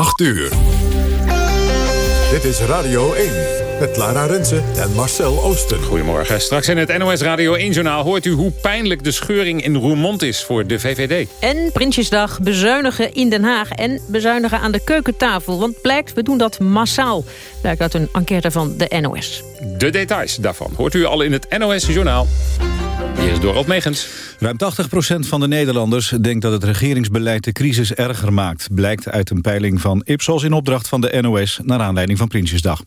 8 uur. Dit is Radio 1 met Lara Rensen en Marcel Oosten. Goedemorgen. Straks in het NOS Radio 1-journaal hoort u hoe pijnlijk de scheuring in Roermond is voor de VVD. En Prinsjesdag bezuinigen in Den Haag en bezuinigen aan de keukentafel. Want blijkt, we doen dat massaal. Blijkt uit een enquête van de NOS. De details daarvan hoort u al in het NOS-journaal. Megens. Ruim 80% van de Nederlanders denkt dat het regeringsbeleid de crisis erger maakt. Blijkt uit een peiling van Ipsos in opdracht van de NOS naar aanleiding van Prinsjesdag.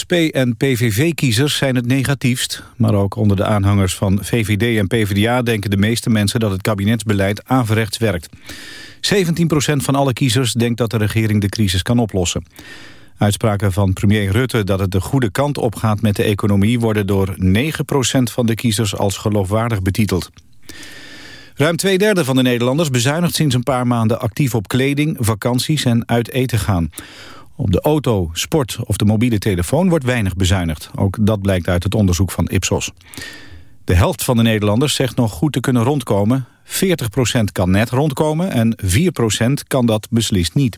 SP en PVV-kiezers zijn het negatiefst. Maar ook onder de aanhangers van VVD en PvdA denken de meeste mensen dat het kabinetsbeleid averechts werkt. 17% van alle kiezers denkt dat de regering de crisis kan oplossen. Uitspraken van premier Rutte dat het de goede kant op gaat met de economie... worden door 9% van de kiezers als geloofwaardig betiteld. Ruim twee derde van de Nederlanders bezuinigt sinds een paar maanden actief op kleding, vakanties en uit eten gaan. Op de auto, sport of de mobiele telefoon wordt weinig bezuinigd. Ook dat blijkt uit het onderzoek van Ipsos. De helft van de Nederlanders zegt nog goed te kunnen rondkomen. 40% kan net rondkomen en 4% kan dat beslist niet.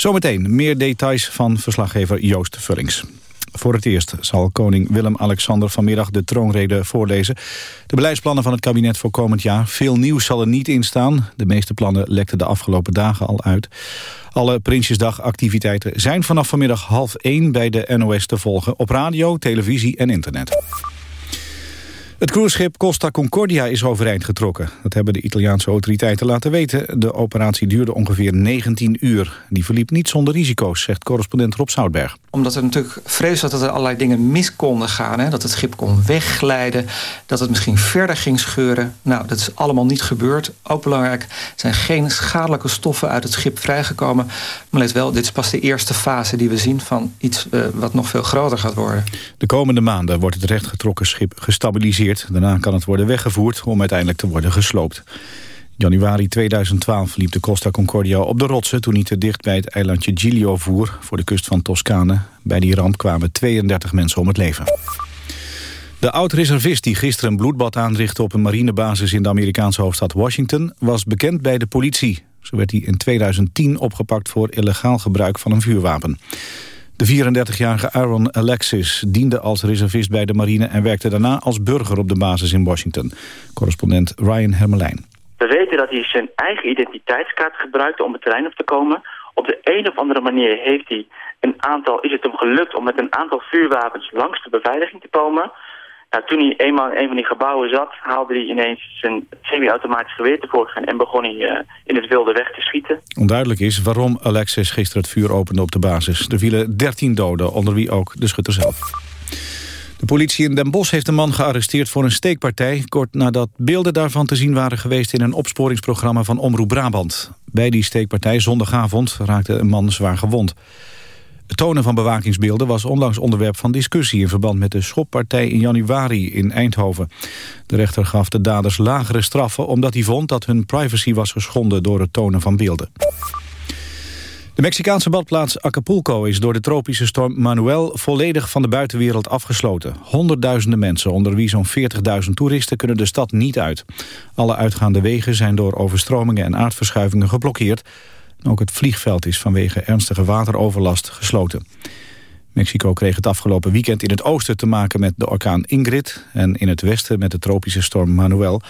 Zometeen meer details van verslaggever Joost Vullings. Voor het eerst zal koning Willem-Alexander vanmiddag de troonrede voorlezen. De beleidsplannen van het kabinet voor komend jaar. Veel nieuws zal er niet in staan. De meeste plannen lekten de afgelopen dagen al uit. Alle Prinsjesdagactiviteiten zijn vanaf vanmiddag half één bij de NOS te volgen... op radio, televisie en internet. Het cruiseschip Costa Concordia is overeind getrokken. Dat hebben de Italiaanse autoriteiten laten weten. De operatie duurde ongeveer 19 uur. Die verliep niet zonder risico's, zegt correspondent Rob Zoutberg. Omdat er natuurlijk vrees was dat er allerlei dingen mis konden gaan. Hè? Dat het schip kon wegglijden, dat het misschien verder ging scheuren. Nou, dat is allemaal niet gebeurd. Ook belangrijk, er zijn geen schadelijke stoffen uit het schip vrijgekomen. Maar let wel, dit is pas de eerste fase die we zien... van iets uh, wat nog veel groter gaat worden. De komende maanden wordt het rechtgetrokken schip gestabiliseerd Daarna kan het worden weggevoerd om uiteindelijk te worden gesloopt. januari 2012 liep de Costa Concordia op de rotsen... toen hij te dicht bij het eilandje Giglio voer voor de kust van Toscane. Bij die ramp kwamen 32 mensen om het leven. De oud-reservist die gisteren een bloedbad aanrichtte op een marinebasis in de Amerikaanse hoofdstad Washington was bekend bij de politie. Zo werd hij in 2010 opgepakt voor illegaal gebruik van een vuurwapen. De 34-jarige Aaron Alexis diende als reservist bij de marine... en werkte daarna als burger op de basis in Washington. Correspondent Ryan Hermelijn. We weten dat hij zijn eigen identiteitskaart gebruikte om het terrein op te komen. Op de een of andere manier heeft hij een aantal, is het hem gelukt om met een aantal vuurwapens langs de beveiliging te komen... Toen hij eenmaal in een van die gebouwen zat, haalde hij ineens zijn semi-automatisch geweer tevoorschijn en begon hij uh, in het wilde weg te schieten. Onduidelijk is waarom Alexis gisteren het vuur opende op de basis. Er vielen 13 doden, onder wie ook de schutter zelf. De politie in Den Bosch heeft een man gearresteerd voor een steekpartij... kort nadat beelden daarvan te zien waren geweest... in een opsporingsprogramma van Omroep Brabant. Bij die steekpartij zondagavond raakte een man zwaar gewond. Het tonen van bewakingsbeelden was onlangs onderwerp van discussie... in verband met de schoppartij in januari in Eindhoven. De rechter gaf de daders lagere straffen... omdat hij vond dat hun privacy was geschonden door het tonen van beelden. De Mexicaanse badplaats Acapulco is door de tropische storm Manuel volledig van de buitenwereld afgesloten. Honderdduizenden mensen, onder wie zo'n 40.000 toeristen, kunnen de stad niet uit. Alle uitgaande wegen zijn door overstromingen en aardverschuivingen geblokkeerd. Ook het vliegveld is vanwege ernstige wateroverlast gesloten. Mexico kreeg het afgelopen weekend in het oosten te maken met de orkaan Ingrid... en in het westen met de tropische storm Manuel.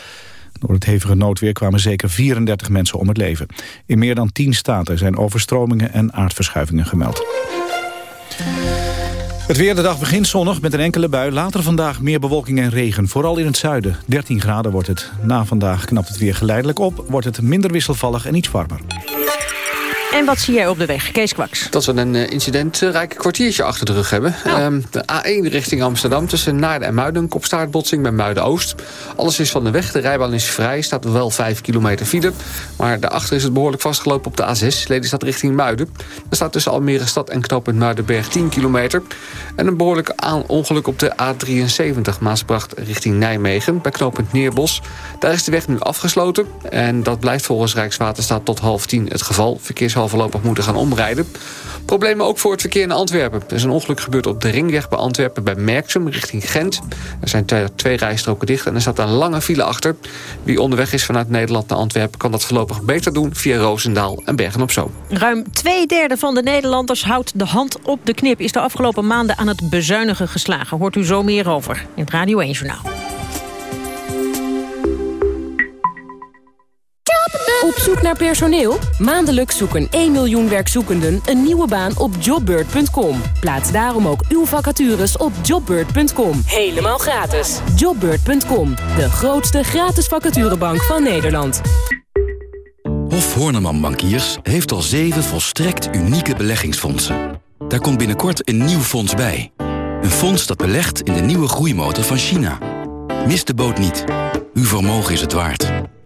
Door het hevige noodweer kwamen zeker 34 mensen om het leven. In meer dan 10 staten zijn overstromingen en aardverschuivingen gemeld. Het weer de dag begint zonnig met een enkele bui. Later vandaag meer bewolking en regen, vooral in het zuiden. 13 graden wordt het. Na vandaag knapt het weer geleidelijk op. Wordt het minder wisselvallig en iets warmer. En wat zie jij op de weg, Kees Kwaks? Dat we een uh, incidentrijk kwartiertje achter de rug hebben. Oh. Um, de A1 richting Amsterdam tussen Naarden en Muiden. Kopstaartbotsing bij Muiden-Oost. Alles is van de weg, de rijbaan is vrij. Staat er wel 5 kilometer file. Maar daarachter is het behoorlijk vastgelopen op de A6. Lelystad richting Muiden. Er staat tussen Almere Stad en knooppunt Muidenberg 10 kilometer. En een behoorlijk ongeluk op de A73 Maasbracht richting Nijmegen. Bij knooppunt Neerbos. Daar is de weg nu afgesloten. En dat blijft volgens Rijkswaterstaat tot half tien het geval. Verkeershoofd zal voorlopig moeten gaan omrijden. Problemen ook voor het verkeer naar Antwerpen. Er is een ongeluk gebeurd op de ringweg bij Antwerpen bij Merksem richting Gent. Er zijn twee rijstroken dicht en er staat een lange file achter. Wie onderweg is vanuit Nederland naar Antwerpen... kan dat voorlopig beter doen via Roosendaal en Bergen-op-Zoom. Ruim twee derde van de Nederlanders houdt de hand op de knip. Is de afgelopen maanden aan het bezuinigen geslagen. Hoort u zo meer over in het Radio 1 Journaal. Op zoek naar personeel? Maandelijks zoeken 1 miljoen werkzoekenden een nieuwe baan op jobbird.com. Plaats daarom ook uw vacatures op jobbird.com. Helemaal gratis. Jobbird.com, de grootste gratis vacaturebank van Nederland. Hof Horneman Bankiers heeft al zeven volstrekt unieke beleggingsfondsen. Daar komt binnenkort een nieuw fonds bij. Een fonds dat belegt in de nieuwe groeimotor van China. Mis de boot niet. Uw vermogen is het waard.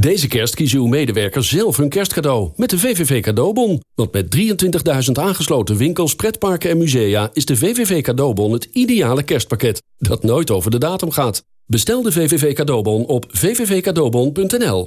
Deze kerst kiezen uw medewerkers zelf hun kerstcadeau met de VVV Cadeaubon. Want met 23.000 aangesloten winkels, pretparken en musea... is de VVV Cadeaubon het ideale kerstpakket dat nooit over de datum gaat. Bestel de VVV Cadeaubon op vvvcadeaubon.nl.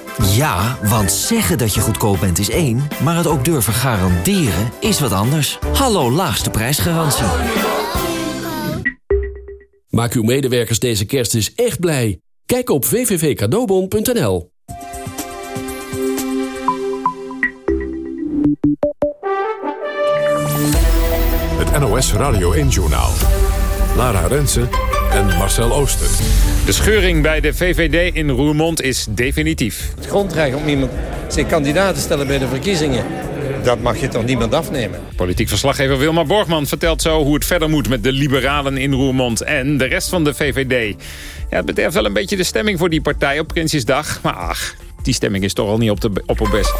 Ja, want zeggen dat je goedkoop bent is één, maar het ook durven garanderen is wat anders. Hallo laagste prijsgarantie. Maak uw medewerkers deze kerst dus echt blij. Kijk op www.cadeaubon.nl Het NOS Radio 1 Journaal. Lara Rensen en Marcel Ooster. De scheuring bij de VVD in Roermond is definitief. Het grondrecht om iemand zijn kandidaat te stellen bij de verkiezingen... dat mag je toch niemand afnemen. Politiek verslaggever Wilma Borgman vertelt zo hoe het verder moet... met de liberalen in Roermond en de rest van de VVD. Ja, het bederft wel een beetje de stemming voor die partij op Prinsjesdag. Maar ach, die stemming is toch al niet op, de, op op best.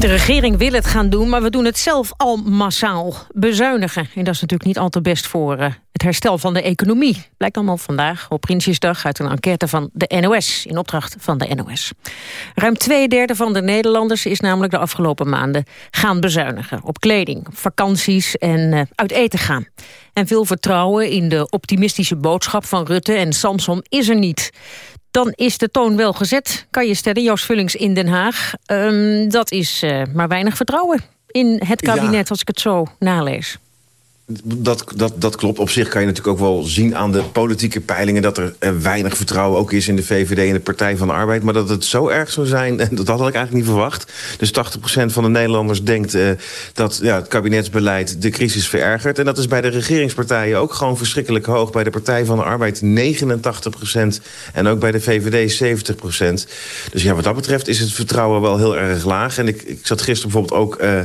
De regering wil het gaan doen, maar we doen het zelf al massaal bezuinigen. En dat is natuurlijk niet al te best voor uh, het herstel van de economie. Blijkt allemaal vandaag op Prinsjesdag uit een enquête van de NOS... in opdracht van de NOS. Ruim twee derde van de Nederlanders is namelijk de afgelopen maanden... gaan bezuinigen op kleding, vakanties en uh, uit eten gaan. En veel vertrouwen in de optimistische boodschap van Rutte en Samson is er niet dan is de toon wel gezet, kan je stellen. Joost Vullings in Den Haag. Um, dat is uh, maar weinig vertrouwen in het kabinet, ja. als ik het zo nalees. Dat, dat, dat klopt. Op zich kan je natuurlijk ook wel zien aan de politieke peilingen... dat er uh, weinig vertrouwen ook is in de VVD en de Partij van de Arbeid. Maar dat het zo erg zou zijn, dat had ik eigenlijk niet verwacht. Dus 80% van de Nederlanders denkt uh, dat ja, het kabinetsbeleid de crisis verergert. En dat is bij de regeringspartijen ook gewoon verschrikkelijk hoog. Bij de Partij van de Arbeid 89% en ook bij de VVD 70%. Dus ja, wat dat betreft is het vertrouwen wel heel erg laag. En ik, ik zat gisteren bijvoorbeeld ook uh,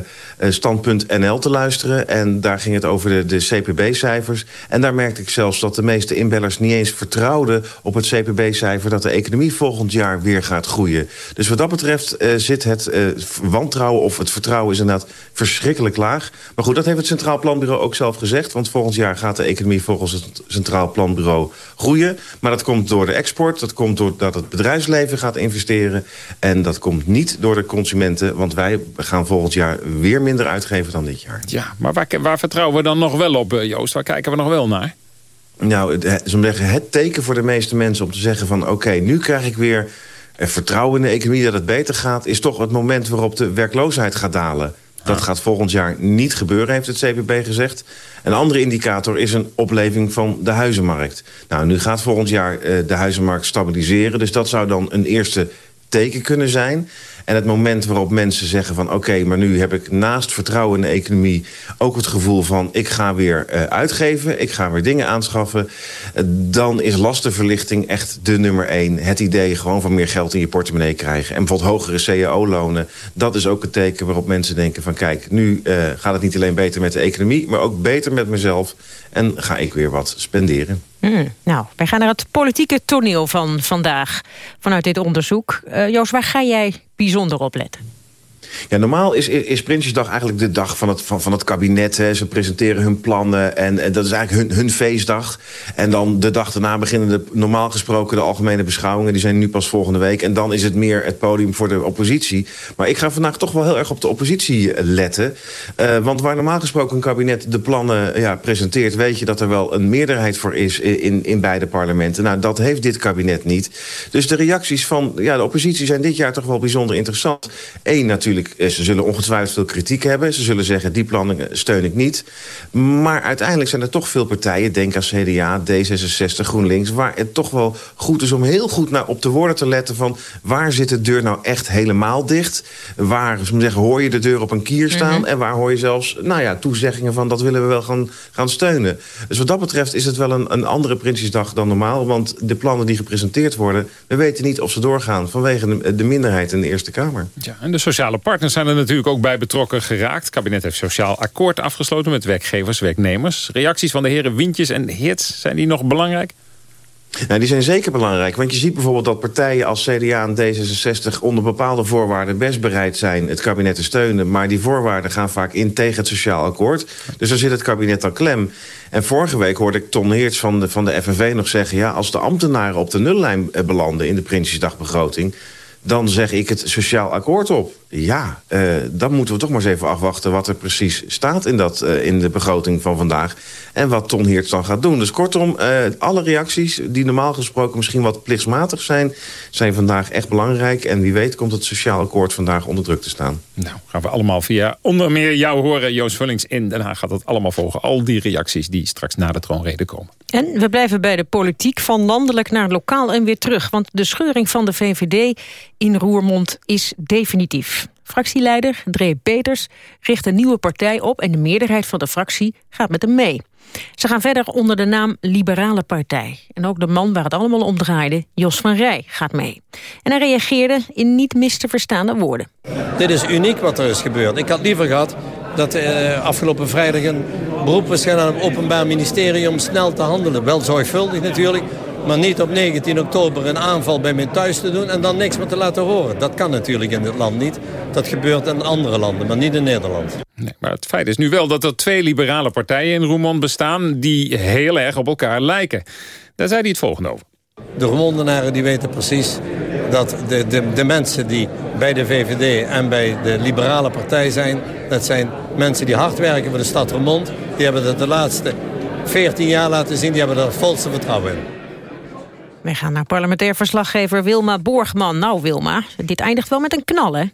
Standpunt NL te luisteren. En daar ging het over de, de CPB-cijfers. En daar merkte ik zelfs dat de meeste inbellers niet eens vertrouwden... op het CPB-cijfer dat de economie volgend jaar weer gaat groeien. Dus wat dat betreft uh, zit het uh, wantrouwen of het vertrouwen is inderdaad verschrikkelijk laag. Maar goed, dat heeft het Centraal Planbureau ook zelf gezegd. Want volgend jaar gaat de economie volgens het Centraal Planbureau groeien. Maar dat komt door de export, dat komt doordat het bedrijfsleven gaat investeren. En dat komt niet door de consumenten. Want wij gaan volgend jaar weer minder uitgeven dan dit jaar. Ja, maar waar, waar vertrouwen we dan nog wel op, Joost? Waar kijken we nog wel naar? Nou, het, het teken voor de meeste mensen om te zeggen van... oké, okay, nu krijg ik weer vertrouwen in de economie dat het beter gaat... is toch het moment waarop de werkloosheid gaat dalen. Dat gaat volgend jaar niet gebeuren, heeft het CPB gezegd. Een andere indicator is een opleving van de huizenmarkt. Nou, nu gaat volgend jaar uh, de huizenmarkt stabiliseren. Dus dat zou dan een eerste teken kunnen zijn. En het moment waarop mensen zeggen van... oké, maar nu heb ik naast vertrouwen in de economie... ook het gevoel van ik ga weer uh, uitgeven, ik ga weer dingen aanschaffen... Uh, dan is lastenverlichting echt de nummer één. Het idee gewoon van meer geld in je portemonnee krijgen. En bijvoorbeeld hogere cao-lonen. Dat is ook het teken waarop mensen denken van... kijk, nu uh, gaat het niet alleen beter met de economie... maar ook beter met mezelf. En ga ik weer wat spenderen. Mm, nou, wij gaan naar het politieke toneel van vandaag. Vanuit dit onderzoek. Uh, Joost, waar ga jij bijzonder op letten? Ja, normaal is, is Prinsjesdag eigenlijk de dag van het, van, van het kabinet. Hè. Ze presenteren hun plannen en, dat is eigenlijk hun, hun feestdag. En dan de dag daarna beginnen de, normaal gesproken de algemene beschouwingen. Die zijn nu pas volgende week. En dan is het meer het podium voor de oppositie. Maar ik ga vandaag toch wel heel erg op de oppositie letten. Uh, want waar normaal gesproken een kabinet de plannen ja, presenteert... weet je dat er wel een meerderheid voor is in, in beide parlementen. Nou, dat heeft dit kabinet niet. Dus de reacties van ja, de oppositie zijn dit jaar toch wel bijzonder interessant. Eén natuurlijk eh, ze zullen ongetwijfeld veel kritiek hebben. Ze zullen zeggen, die plannen steun ik niet. Maar uiteindelijk zijn er toch veel partijen... denk aan CDA, D66, GroenLinks... waar het toch wel goed is om heel goed naar op de woorden te letten... van waar zit de deur nou echt helemaal dicht? Waar zeggen, hoor je de deur op een kier staan? Mm -hmm. En waar hoor je zelfs nou ja, toezeggingen van... dat willen we wel gaan, gaan steunen. Dus wat dat betreft is het wel een, een andere Prinsjesdag dan normaal. Want de plannen die gepresenteerd worden... we weten niet of ze doorgaan vanwege de, de minderheid in de Eerste Kamer. Ja, en de sociale partners zijn er natuurlijk ook bij betrokken geraakt. Het kabinet heeft sociaal akkoord afgesloten met werkgevers, werknemers. Reacties van de heren Wintjes en Heerts, zijn die nog belangrijk? Nou, die zijn zeker belangrijk. Want je ziet bijvoorbeeld dat partijen als CDA en D66... onder bepaalde voorwaarden best bereid zijn het kabinet te steunen. Maar die voorwaarden gaan vaak in tegen het sociaal akkoord. Dus daar zit het kabinet al klem. En vorige week hoorde ik Ton Heerts van de, van de FNV nog zeggen... ja, als de ambtenaren op de nullijn belanden in de Prinsjesdagbegroting dan zeg ik het sociaal akkoord op. Ja, uh, dan moeten we toch maar eens even afwachten... wat er precies staat in, dat, uh, in de begroting van vandaag... en wat Ton Heerts dan gaat doen. Dus kortom, uh, alle reacties die normaal gesproken misschien wat plichtsmatig zijn... zijn vandaag echt belangrijk. En wie weet komt het sociaal akkoord vandaag onder druk te staan. Nou, gaan we allemaal via onder meer jou horen. Joost Vullings in Den Haag gaat dat allemaal volgen. Al die reacties die straks na de troonrede komen. En we blijven bij de politiek van landelijk naar lokaal en weer terug. Want de scheuring van de VVD in Roermond is definitief. Fractieleider Dree Peters richt een nieuwe partij op... en de meerderheid van de fractie gaat met hem mee. Ze gaan verder onder de naam Liberale Partij. En ook de man waar het allemaal om draaide, Jos van Rij, gaat mee. En hij reageerde in niet mis te verstaande woorden. Dit is uniek wat er is gebeurd. Ik had liever gehad dat uh, afgelopen vrijdag een beroep was gedaan op het Openbaar Ministerie... om snel te handelen. Wel zorgvuldig natuurlijk, maar niet op 19 oktober een aanval bij mij thuis te doen... en dan niks meer te laten horen. Dat kan natuurlijk in dit land niet. Dat gebeurt in andere landen, maar niet in Nederland. Nee, maar het feit is nu wel dat er twee liberale partijen in Roermond bestaan... die heel erg op elkaar lijken. Daar zei hij het volgende over. De Roermondenaren die weten precies dat de, de, de mensen die bij de VVD en bij de liberale partij zijn... dat zijn mensen die hard werken voor de stad Roermond. Die hebben dat de laatste 14 jaar laten zien. Die hebben er volste vertrouwen in. Wij gaan naar parlementair verslaggever Wilma Borgman. Nou Wilma, dit eindigt wel met een knal hè?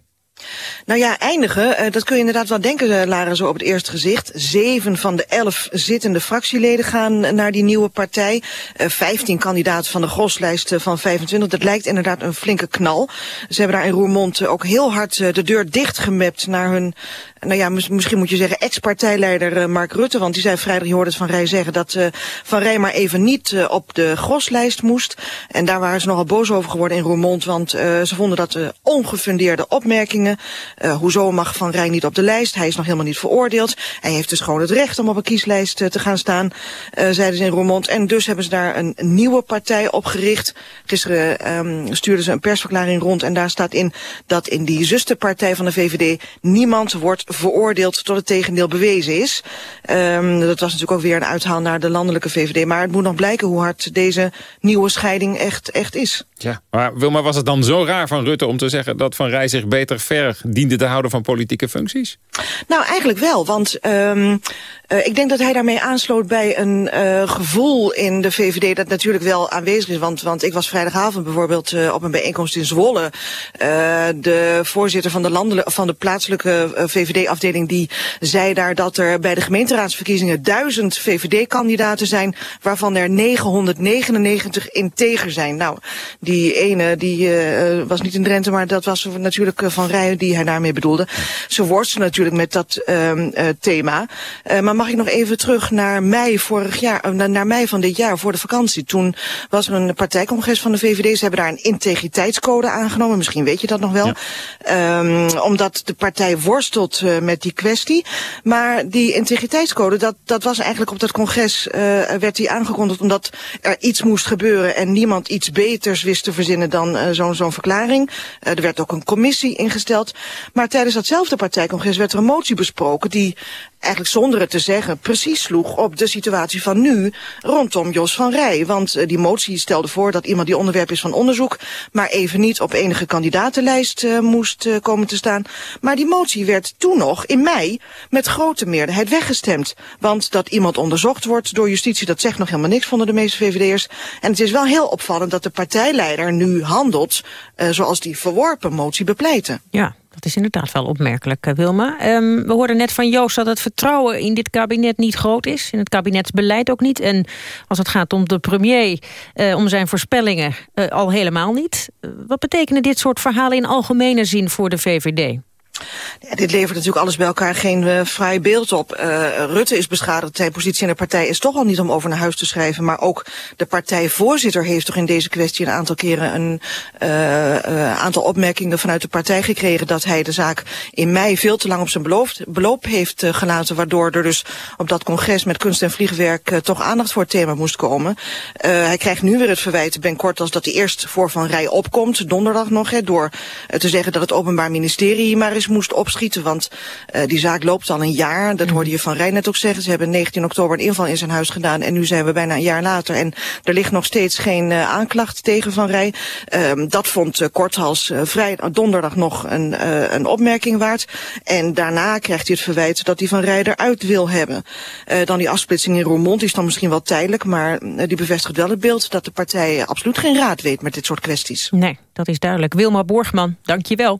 Nou ja, eindigen, dat kun je inderdaad wel denken, Lara, zo op het eerste gezicht. Zeven van de elf zittende fractieleden gaan naar die nieuwe partij. Vijftien kandidaten van de groslijst van 25. Dat lijkt inderdaad een flinke knal. Ze hebben daar in Roermond ook heel hard de deur dichtgemapt naar hun nou ja, misschien moet je zeggen ex-partijleider uh, Mark Rutte. Want die zei vrijdag, je hoorde het Van Rij zeggen... dat uh, Van Rij maar even niet uh, op de groslijst moest. En daar waren ze nogal boos over geworden in Roermond. Want ze vonden dat ongefundeerde opmerkingen. hoezo mag Van Rij niet op de lijst? Hij is nog helemaal niet veroordeeld. Hij heeft dus gewoon het recht om op een kieslijst te gaan staan. zeiden ze in Roermond. En dus hebben ze daar een, nieuwe partij opgericht. Gisteren um, stuurden ze een persverklaring rond. En daar staat in dat in die zusterpartij van de VVD... niemand wordt veroordeeld tot het tegendeel bewezen is. Um, dat was natuurlijk ook weer een uithaal naar de landelijke VVD. Maar het moet nog blijken hoe hard deze nieuwe scheiding echt, echt is. Ja, maar Wilma, was het dan zo raar van Rutte om te zeggen... dat Van Rij zich beter ver diende te houden van politieke functies? Nou, eigenlijk wel, want um, uh, ik denk dat hij daarmee aansloot bij een uh, gevoel in de VVD... dat natuurlijk wel aanwezig is, want, want ik was vrijdagavond bijvoorbeeld uh, op een bijeenkomst in Zwolle. de voorzitter van de, landelijke, van de plaatselijke VVD VVD-afdeling die zei daar dat er bij de gemeenteraadsverkiezingen duizend VVD-kandidaten zijn, waarvan er 999 integer zijn. Nou, die ene die uh, was niet in Drenthe, maar dat was natuurlijk Van Rijen die hij daarmee bedoelde. Ze worstelen natuurlijk met dat uh, thema. maar mag ik nog even terug naar mei vorig jaar, naar mei van dit jaar, voor de vakantie. Toen was er een partijcongres van de VVD. Ze hebben daar een integriteitscode aangenomen. Misschien weet je dat nog wel. Ja. Um, omdat de partij worstelt uh, met die kwestie. Maar die integriteitscode, dat, dat was eigenlijk op dat congres, uh, werd die aangekondigd omdat er iets moest gebeuren en niemand iets beters wist te verzinnen dan uh, zo'n zo'n verklaring. er werd ook een commissie ingesteld. Maar tijdens datzelfde partijcongres werd er een motie besproken die eigenlijk zonder het te zeggen, precies sloeg op de situatie van nu rondom Jos van Rij. Want uh, die motie stelde voor dat iemand die onderwerp is van onderzoek, maar even niet op enige kandidatenlijst uh, moest uh, komen te staan. Maar die motie werd toen nog in mei met grote meerderheid weggestemd. Want dat iemand onderzocht wordt door justitie, dat zegt nog helemaal niks, vonden de meeste VVD'ers. En het is wel heel opvallend dat de partijleider nu handelt zoals die verworpen motie bepleitte. Ja, dat is inderdaad wel opmerkelijk, eh, Wilma. Um, we hoorden net van Joost dat het vertrouwen in dit kabinet niet groot is. In het kabinetsbeleid ook niet. En als het gaat om de premier, uh, om zijn voorspellingen, uh, al helemaal niet. wat betekenen dit soort verhalen in algemene zin voor de VVD? Ja, dit levert natuurlijk alles bij elkaar geen vrij beeld op. Uh, Rutte is beschadigd. Zijn positie in de partij is toch al niet om over naar huis te schrijven. Maar ook de partijvoorzitter heeft toch in deze kwestie een aantal keren een uh, aantal opmerkingen vanuit de partij gekregen dat hij de zaak in mei veel te lang op zijn beloop heeft gelaten. Waardoor er dus op dat congres met kunst en vliegwerk toch aandacht voor het thema moest komen. hij krijgt nu weer het verwijt, Ben Kort, als dat hij eerst voor Van Rij opkomt, donderdag nog, door te zeggen dat het Openbaar Ministerie maar is moest opschieten. Want uh, die zaak loopt al een jaar. Dat hoorde je van Rijn net ook zeggen. Ze hebben 19 oktober een inval in zijn huis gedaan. En nu zijn we bijna een jaar later. En er ligt nog steeds geen uh, aanklacht tegen Van Rij. Uh, dat vond uh, Korthals vrij, donderdag nog een, een opmerking waard. En daarna krijgt hij het verwijt dat hij Van Rij eruit wil hebben. Dan die afsplitsing in Roermond is dan misschien wel tijdelijk. Maar die bevestigt wel het beeld dat de partij absoluut geen raad weet met dit soort kwesties. Nee, dat is duidelijk. Wilma Borgman, dank je wel.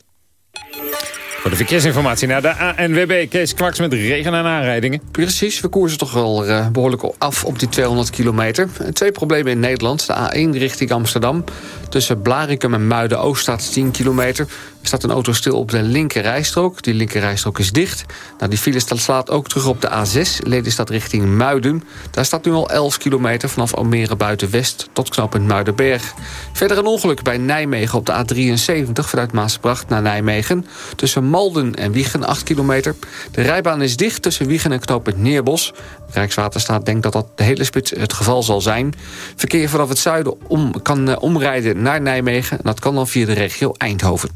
Voor de verkeersinformatie naar de ANWB. Kees Kwaks met regen en aanrijdingen. Precies, we koersen toch wel uh, behoorlijk af op die 200 kilometer. Twee problemen in Nederland. De A1 richting Amsterdam. Tussen Blarikum en Muiden-Oost staat 10 kilometer. Staat een auto stil op de linker rijstrook. Die linker rijstrook is dicht. Nou, die file slaat ook terug op de A6, Ledenstad richting Muiden. Daar staat nu al 11 kilometer vanaf Almere buiten-west tot knooppunt Muidenberg. Verder een ongeluk bij Nijmegen op de A73 vanuit Maasbracht naar Nijmegen. Tussen Malden en Wiegen 8 kilometer. De rijbaan is dicht tussen Wiegen en knooppunt Neerbos. Rijkswaterstaat denkt dat dat de hele spits het geval zal zijn. Verkeer vanaf het zuiden om, kan uh, omrijden naar Nijmegen. En dat kan dan via de regio Eindhoven.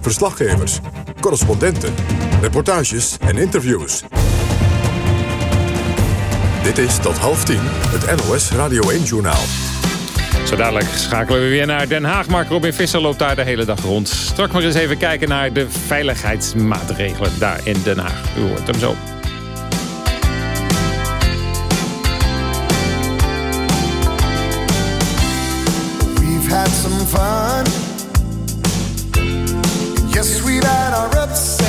Verslaggevers, correspondenten, reportages en interviews. Dit is tot half tien het NOS Radio 1-journaal. Zo dadelijk schakelen we weer naar Den Haag. Maar Robin Visser loopt daar de hele dag rond. Straks maar eens even kijken naar de veiligheidsmaatregelen daar in Den Haag. U hoort hem zo. We've had some fun. Yes, we've had our ups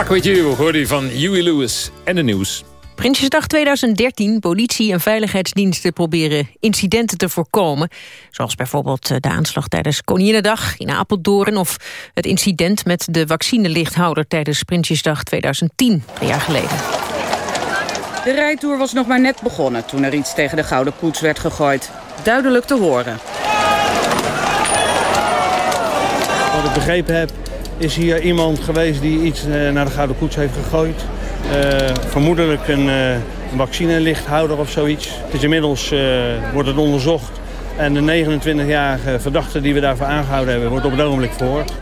Stuck with you, hoorde je van Huey Lewis en de nieuws. Prinsjesdag 2013. Politie en veiligheidsdiensten proberen incidenten te voorkomen. Zoals bijvoorbeeld eh, de aanslag tijdens Koninginnedag in Apeldoorn... of het incident met de vaccinelichthouder tijdens Prinsjesdag 2010, drie jaar geleden. De rijtour was nog maar net begonnen toen er iets tegen de gouden koets werd gegooid. Duidelijk te horen. Wat ik begrepen heb, is hier iemand geweest die iets eh, naar de Gouden Koets heeft gegooid. Eh, vermoedelijk een, eh, een vaccinelichthouder of zoiets. Het is inmiddels eh, wordt het onderzocht. En de 29-jarige verdachte die we daarvoor aangehouden hebben, wordt op het ogenblik verhoord.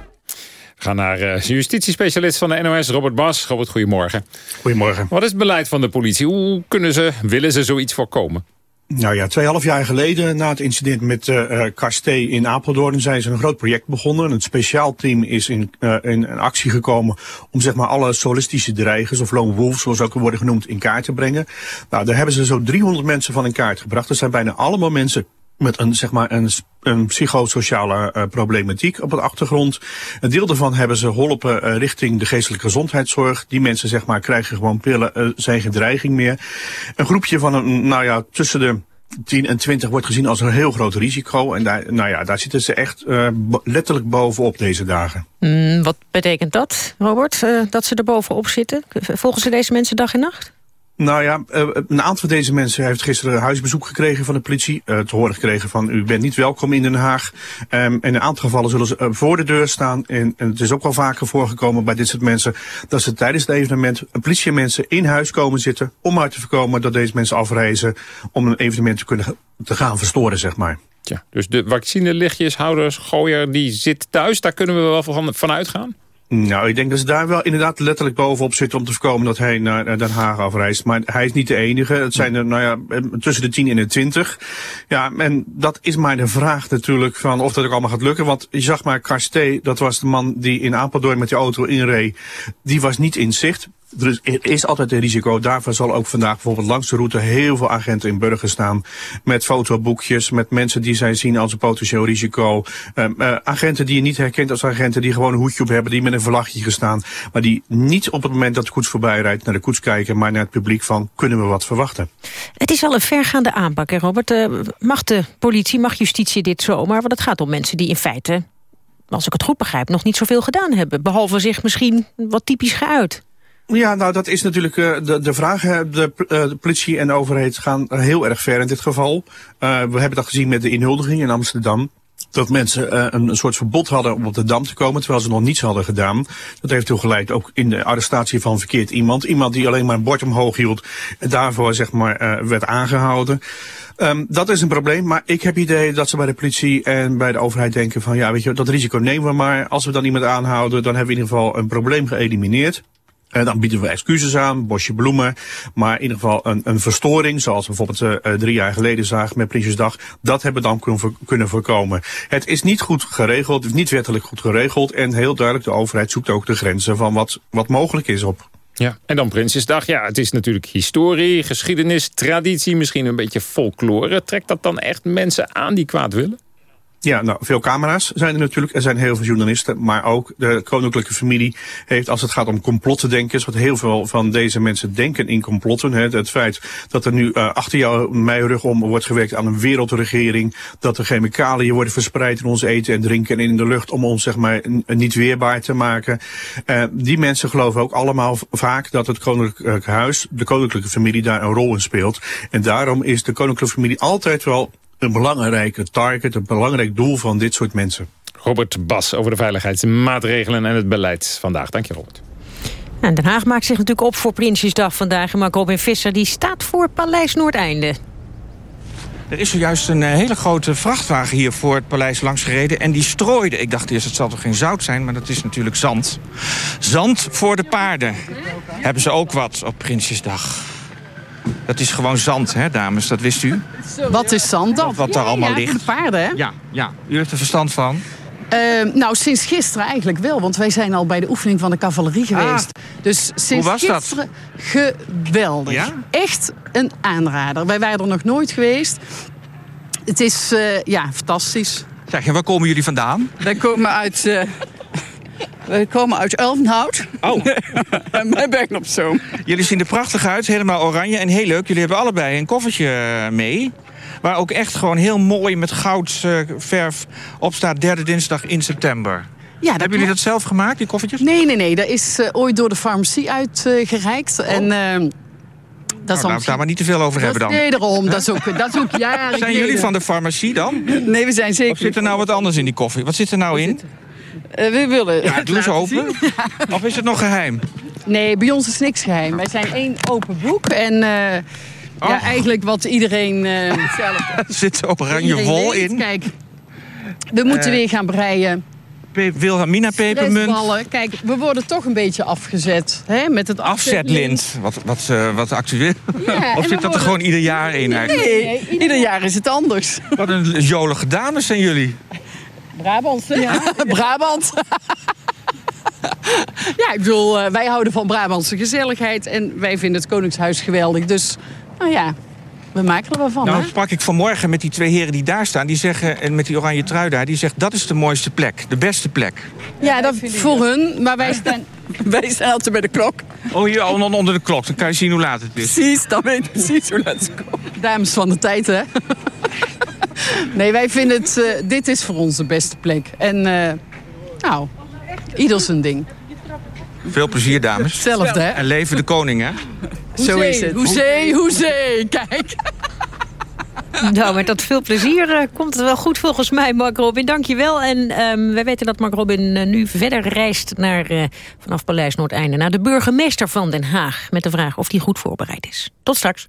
We gaan naar uh, justitiespecialist van de NOS, Robert Bas. Robert, goedemorgen. Goedemorgen. Wat is het beleid van de politie? Hoe kunnen ze, willen ze zoiets voorkomen? Nou ja, tweeënhalf jaar geleden, na het incident met uh, Karsté in Apeldoorn, zijn ze een groot project begonnen. Een speciaal team is in, uh, in, in actie gekomen om zeg maar alle solistische dreigers, of lone wolves zoals ook worden genoemd, in kaart te brengen. Nou, daar hebben ze zo 300 mensen van in kaart gebracht. Dat zijn bijna allemaal mensen met een, zeg maar, een, een psychosociale uh, problematiek op de achtergrond. Een deel daarvan hebben ze geholpen uh, richting de geestelijke gezondheidszorg. Die mensen zeg maar, krijgen gewoon pillen, uh, zijn geen dreiging meer. Een groepje van een, nou ja, tussen de 10 en 20 wordt gezien als een heel groot risico. En daar, nou ja, daar zitten ze echt letterlijk bovenop deze dagen. Mm, wat betekent dat, Robert, dat ze er bovenop zitten? Volgen ze deze mensen dag en nacht? Nou ja, een aantal van deze mensen heeft gisteren huisbezoek gekregen van de politie. Uh, te horen gekregen van u bent niet welkom in Den Haag. Um, in een aantal gevallen zullen ze uh, voor de deur staan. En, en, het is ook wel vaker voorgekomen bij dit soort mensen... dat ze tijdens het evenement politiemensen in huis komen zitten... om uit te voorkomen dat deze mensen afreizen... om een evenement te kunnen te gaan verstoren, zeg maar. Ja, dus de vaccinelichtjeshouders, gooier, die zit thuis. Daar kunnen we wel van uitgaan? Nou, ik denk dat ze daar wel inderdaad letterlijk bovenop zitten om te voorkomen dat hij naar Den Haag afreist. Maar hij is niet de enige. Het zijn er, nou ja, tussen de 10 en de 20. Ja, en dat is maar de vraag natuurlijk van of dat ook allemaal gaat lukken. Want je zag maar Karsté, dat was de man die in Apeldoorn met die auto inreed. Die was niet in zicht. Er is altijd een risico. Daarvoor zal ook vandaag bijvoorbeeld langs de route heel veel agenten in burger staan. Met fotoboekjes, met mensen die zij zien als een potentieel risico. Um, uh, agenten die je niet herkent als agenten die gewoon een hoedje op hebben. Die met een vlagje gestaan. Maar die niet op het moment dat de koets voorbij rijdt naar de koets kijken. Maar naar het publiek van kunnen we wat verwachten. Het is wel een vergaande aanpak, hè Robert. Uh, mag de politie, mag justitie dit zomaar? Want het gaat om mensen die in feite, als ik het goed begrijp, nog niet zoveel gedaan hebben. Behalve zich misschien wat typisch geuit. Ja, nou dat is natuurlijk uh, de, de vraag. De, uh, de politie en de overheid gaan heel erg ver in dit geval. Uh, we hebben dat gezien met de inhuldiging in Amsterdam. Dat mensen een, een soort verbod hadden om op de Dam te komen, terwijl ze nog niets hadden gedaan. Dat heeft toen geleid ook in de arrestatie van verkeerd iemand. Iemand die alleen maar een bord omhoog hield daarvoor zeg maar werd aangehouden. Um, dat is een probleem, maar ik heb idee dat ze bij de politie en bij de overheid denken van ja, weet je, dat risico nemen we maar. Als we dan iemand aanhouden, dan hebben we in ieder geval een probleem geëlimineerd. En dan bieden we excuses aan, bosje bloemen. Maar in ieder geval een, een verstoring, zoals we bijvoorbeeld uh, drie jaar geleden zagen met Prinsjesdag. Dat hebben we dan kunnen, voorkomen. Het is niet goed geregeld, het niet wettelijk goed geregeld. En heel duidelijk, de overheid zoekt ook de grenzen van wat, wat mogelijk is op. Ja, en dan Prinsjesdag. Ja, het is natuurlijk historie, geschiedenis, traditie, misschien een beetje folklore. Trekt dat dan echt mensen aan die kwaad willen? Ja, nou, veel camera's zijn er natuurlijk. Er zijn heel veel journalisten. Maar ook de koninklijke familie heeft, als het gaat om complotdenkenkers... wat heel veel van deze mensen denken in complotten. Hè, het feit dat er nu uh, achter jou, mijn rug om wordt gewerkt aan een wereldregering... dat er chemicaliën worden verspreid in ons eten en drinken en in de lucht... om ons zeg maar niet weerbaar te maken. Uh, die mensen geloven ook allemaal vaak dat het koninklijk huis... de koninklijke familie daar een rol in speelt. En daarom is de koninklijke familie altijd wel een belangrijke target, een belangrijk doel van dit soort mensen. Robert Bas over de veiligheidsmaatregelen en het beleid vandaag. Dank je Robert. En Den Haag maakt zich natuurlijk op voor Prinsjesdag vandaag. Maar Robin Visser die staat voor Paleis Noordeinde. Er is zojuist een hele grote vrachtwagen hier voor het paleis langs gereden. En die strooide. Ik dacht eerst, het zal toch geen zout zijn, maar dat is natuurlijk zand. Zand voor de paarden. Hebben ze ook wat op Prinsjesdag. Dat is gewoon zand, hè, dames, dat wist u? Wat is zand dan? Wat, wat daar allemaal ja, ligt. de paarden, hè? Ja, ja, u heeft er verstand van. Uh, nou, sinds gisteren eigenlijk wel, want wij zijn al bij de oefening van de cavalerie geweest. Ah, dus sinds hoe was gisteren geweldig. Ja? Echt een aanrader. Wij waren er nog nooit geweest. Het is uh, ja, fantastisch. Zeg, en waar komen jullie vandaan? Wij komen uit... Uh, we komen uit Elvenhout. Oh. en mijn op Zoom. Jullie zien er prachtig uit, helemaal oranje en heel leuk. Jullie hebben allebei een koffertje mee. Waar ook echt gewoon heel mooi met goudverf op staat. Derde dinsdag in september. Ja, Hebben jullie dat zelf gemaakt, die koffertjes? Nee, nee, nee. Dat is uh, ooit door de farmacie uitgereikt. Uh, oh. En... Uh, dat nou, laten we daar maar niet te veel over hebben dan. Nee, daarom. Dat is ook, dat is ook jaren Zijn jullie van de farmacie dan? Nee, we zijn zeker. Of zit er nou wat anders in die koffie? Wat zit er nou in? Uh, we willen ja, doe eens open. Ja. Of is het nog geheim? Nee, bij ons is niks geheim. Wij zijn één open boek. En uh, oh. ja, eigenlijk wat iedereen uh, zelf... er zit oranje wol in. Kijk, we moeten weer gaan breien. Pe Wilhelmina pepermunt. Kijk, we worden toch een beetje afgezet. Hè, met het afzetlint. Wat, wat, uh, wat actueel. Ja, of zit dat worden... er gewoon ieder jaar in eigenlijk? Nee, nee ieder, ieder jaar is het anders. Wat een jolige dames zijn jullie. Brabantse. Ja, Brabant. ja, ik bedoel, uh, wij houden van Brabantse gezelligheid. En wij vinden het Koningshuis geweldig. Dus, nou ja, we maken er wel van. Nou, hè? sprak ik vanmorgen met die twee heren die daar staan. Die zeggen, en met die oranje trui daar, die zegt dat is de mooiste plek. De beste plek. Ja, dat voor hun. Maar wij staan, wij staan altijd bij de klok. Oh, hier onder de klok. Dan kan je zien hoe laat het is. Precies, dan weet je precies hoe laat het komt. Dames van de tijd, hè? Nee, wij vinden het... Uh, dit is voor ons de beste plek. En uh, nou, ieder zijn ding. Veel plezier, dames. Hetzelfde, hè? En leven de koning, hè? Zo is het. Hoezee, hoezee, kijk. Nou, met dat veel plezier uh, komt het wel goed volgens mij, Mark Robin. Dank je wel. En um, wij weten dat Mark Robin uh, nu verder reist naar, uh, vanaf Paleis Noordeinde... naar de burgemeester van Den Haag... met de vraag of die goed voorbereid is. Tot straks.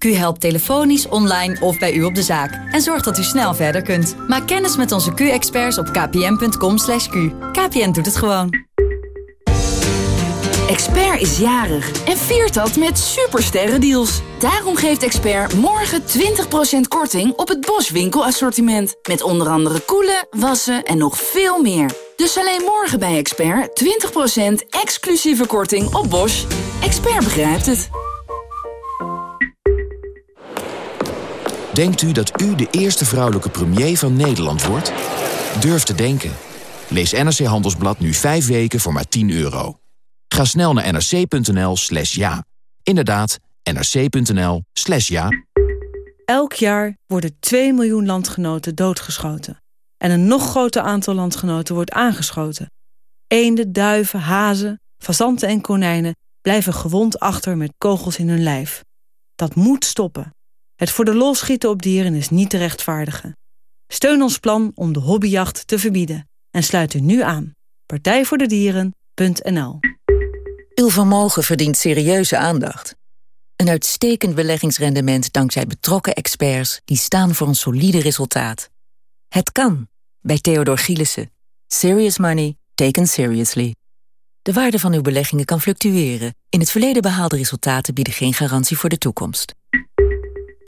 Q helpt telefonisch, online of bij u op de zaak. En zorgt dat u snel verder kunt. Maak kennis met onze Q-experts op kpn.com. /q. KPN doet het gewoon. Expert is jarig en viert dat met supersterrendeals. Daarom geeft Expert morgen 20% korting op het Bosch winkelassortiment. Met onder andere koelen, wassen en nog veel meer. Dus alleen morgen bij Expert 20% exclusieve korting op Bosch. Expert begrijpt het. Denkt u dat u de eerste vrouwelijke premier van Nederland wordt? Durf te denken. Lees NRC Handelsblad nu 5 weken voor maar 10 euro. Ga snel naar nrc.nl slash ja. Inderdaad, nrc.nl slash ja. Elk jaar worden 2 miljoen landgenoten doodgeschoten. En een nog groter aantal landgenoten wordt aangeschoten. Eenden, duiven, hazen, fazanten en konijnen blijven gewond achter met kogels in hun lijf. Dat moet stoppen. Het voor de lol schieten op dieren is niet te rechtvaardigen. Steun ons plan om de hobbyjacht te verbieden. En sluit u nu aan. Partijvoordedieren.nl Uw vermogen verdient serieuze aandacht. Een uitstekend beleggingsrendement dankzij betrokken experts... die staan voor een solide resultaat. Het kan, bij Theodor Gielissen. Serious money taken seriously. De waarde van uw beleggingen kan fluctueren. In het verleden behaalde resultaten bieden geen garantie voor de toekomst.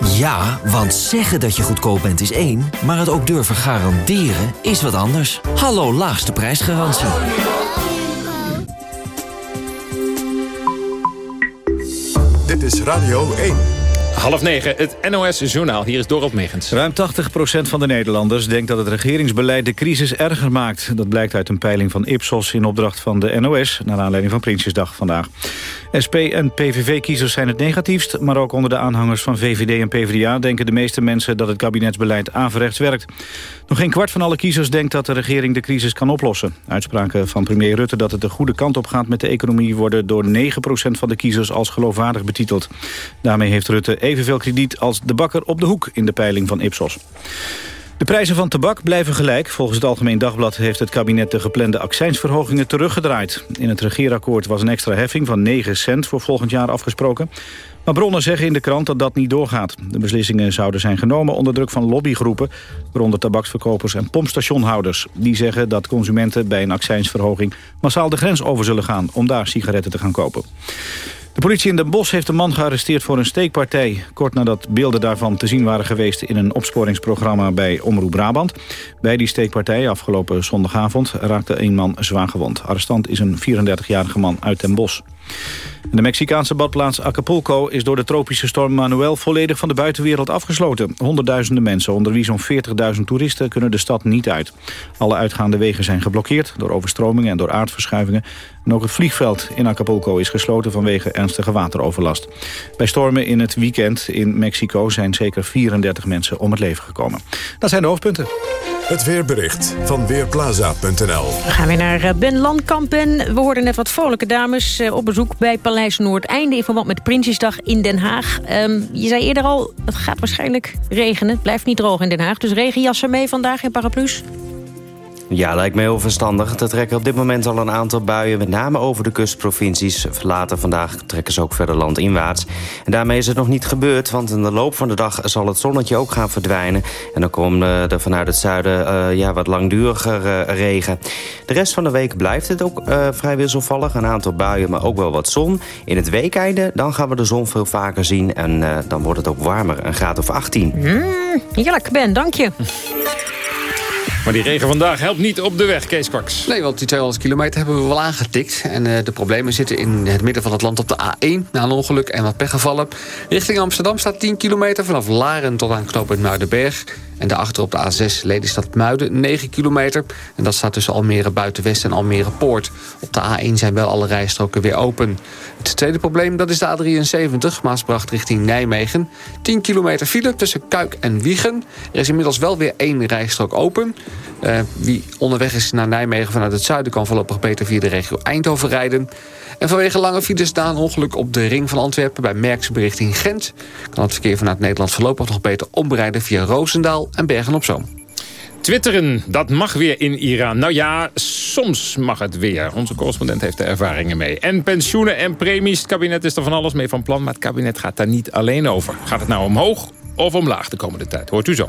Ja, want zeggen dat je goedkoop bent is één, maar het ook durven garanderen is wat anders. Hallo laagste prijsgarantie. Dit is Radio 1. Half negen, het NOS-journaal. Hier is Dorot Megens. Ruim 80% van de Nederlanders denkt dat het regeringsbeleid de crisis erger maakt. Dat blijkt uit een peiling van Ipsos in opdracht van de NOS... naar aanleiding van Prinsjesdag vandaag. SP en PVV-kiezers zijn het negatiefst... maar ook onder de aanhangers van VVD en PvdA... denken de meeste mensen dat het kabinetsbeleid averechts werkt. Nog geen kwart van alle kiezers denkt dat de regering de crisis kan oplossen. Uitspraken van premier Rutte dat het de goede kant op gaat met de economie... worden door 9% van de kiezers als geloofwaardig betiteld. Daarmee heeft Rutte evenveel krediet als de bakker op de hoek... in de peiling van Ipsos. De prijzen van tabak blijven gelijk. Volgens het Algemeen Dagblad heeft het kabinet de geplande accijnsverhogingen teruggedraaid. In het regeerakkoord was een extra heffing van 9 cent voor volgend jaar afgesproken. Maar bronnen zeggen in de krant dat dat niet doorgaat. De beslissingen zouden zijn genomen onder druk van lobbygroepen... waaronder tabaksverkopers en pompstationhouders. Die zeggen dat consumenten bij een accijnsverhoging... massaal de grens over zullen gaan om daar sigaretten te gaan kopen. De politie in Den Bosch heeft een man gearresteerd voor een steekpartij. Kort nadat beelden daarvan te zien waren geweest in een opsporingsprogramma bij Omroep Brabant. Bij die steekpartij afgelopen zondagavond raakte een man zwaar gewond. Arrestant is een 34-jarige man uit Den Bosch. De Mexicaanse badplaats Acapulco is door de tropische storm Manuel volledig van de buitenwereld afgesloten. Honderdduizenden mensen, onder wie zo'n 40.000 toeristen, kunnen de stad niet uit. Alle uitgaande wegen zijn geblokkeerd door overstromingen en door aardverschuivingen. En ook het vliegveld in Acapulco is gesloten vanwege ernstige wateroverlast. Bij stormen in het weekend in Mexico zijn zeker 34 mensen om het leven gekomen. Dat zijn de hoofdpunten. Het weerbericht van Weerplaza.nl We gaan weer naar eh, Ben Landkamp. En we hoorden net wat vrolijke dames eh, op bezoek bij Paleis Noordeinde... in verband met Prinsjesdag in Den Haag. Ehm, je zei eerder al, het gaat waarschijnlijk regenen. Het blijft niet droog in Den Haag. Dus regenjassen mee vandaag en paraplu's? Ja, lijkt me heel verstandig. Er trekken op dit moment al een aantal buien, met name over de kustprovincies. Later vandaag trekken ze ook verder landinwaarts. En daarmee is het nog niet gebeurd, want in de loop van de dag zal het zonnetje ook gaan verdwijnen. En dan komt er vanuit het zuiden uh, ja, wat langduriger uh, regen. De rest van de week blijft het ook uh, vrij wisselvallig. Een aantal buien, maar ook wel wat zon. In het weekeinde dan gaan we de zon veel vaker zien. En dan wordt het ook warmer, een graad of 18. Mm, heerlijk, Ben, dank je. Maar die regen vandaag helpt niet op de weg, Kees Kwaks. Nee, want die 200 kilometer hebben we wel aangetikt. En uh, de problemen zitten in het midden van het land op de A1... na een ongeluk en wat pechgevallen. Richting Amsterdam staat 10 kilometer... vanaf Laren tot aan knooppunt Muidenberg. En daarachter op de A6 Lelystad-Muiden 9 kilometer. En dat staat tussen Almere Buitenwest en Almere Poort. Op de A1 zijn wel alle rijstroken weer open. Het tweede probleem dat is de A73, Maasbracht richting Nijmegen. 10 kilometer file tussen Kuik en Wiegen. Er is inmiddels wel weer één rijstrook open. Uh, wie onderweg is naar Nijmegen vanuit het zuiden... kan voorlopig beter via de regio Eindhoven rijden. En vanwege lange files staan ongeluk op de ring van Antwerpen... bij Merkse richting Gent. Kan het verkeer vanuit Nederland voorlopig nog beter omrijden... via Roosendaal en Bergen-op-Zoom. Twitteren, dat mag weer in Iran. Nou ja, soms mag het weer. Onze correspondent heeft er ervaringen mee. En pensioenen en premies, het kabinet is er van alles mee van plan... maar het kabinet gaat daar niet alleen over. Gaat het nou omhoog of omlaag de komende tijd? Hoort u zo.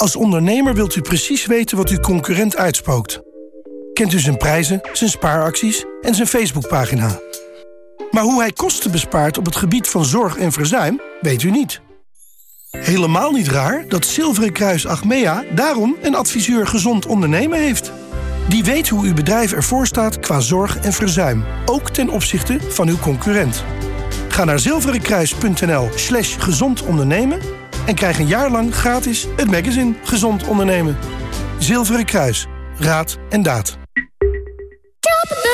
Als ondernemer wilt u precies weten wat uw concurrent uitspookt. Kent u zijn prijzen, zijn spaaracties en zijn Facebookpagina. Maar hoe hij kosten bespaart op het gebied van zorg en verzuim, weet u niet. Helemaal niet raar dat Zilveren Kruis Achmea daarom een adviseur gezond ondernemen heeft. Die weet hoe uw bedrijf ervoor staat qua zorg en verzuim, ook ten opzichte van uw concurrent. Ga naar zilverenkruis.nl slash gezond ondernemen... en krijg een jaar lang gratis het magazine Gezond Ondernemen. Zilveren Kruis. Raad en daad.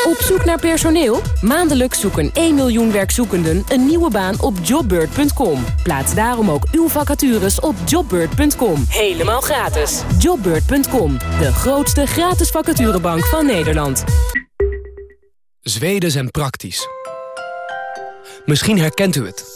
Op zoek naar personeel? Maandelijks zoeken 1 miljoen werkzoekenden een nieuwe baan op jobbird.com. Plaats daarom ook uw vacatures op jobbird.com. Helemaal gratis. Jobbird.com, de grootste gratis vacaturebank van Nederland. Zweden zijn praktisch. Misschien herkent u het.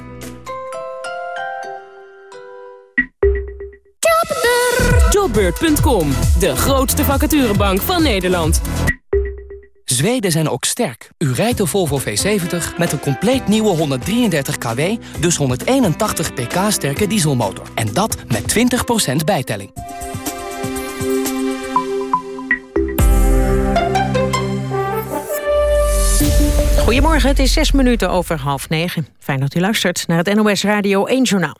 Jobbird.com, de grootste vacaturebank van Nederland. Zweden zijn ook sterk. U rijdt de Volvo V70 met een compleet nieuwe 133 kW, dus 181 pk sterke dieselmotor. En dat met 20% bijtelling. Goedemorgen, het is zes minuten over half negen. Fijn dat u luistert naar het NOS Radio 1 Journaal.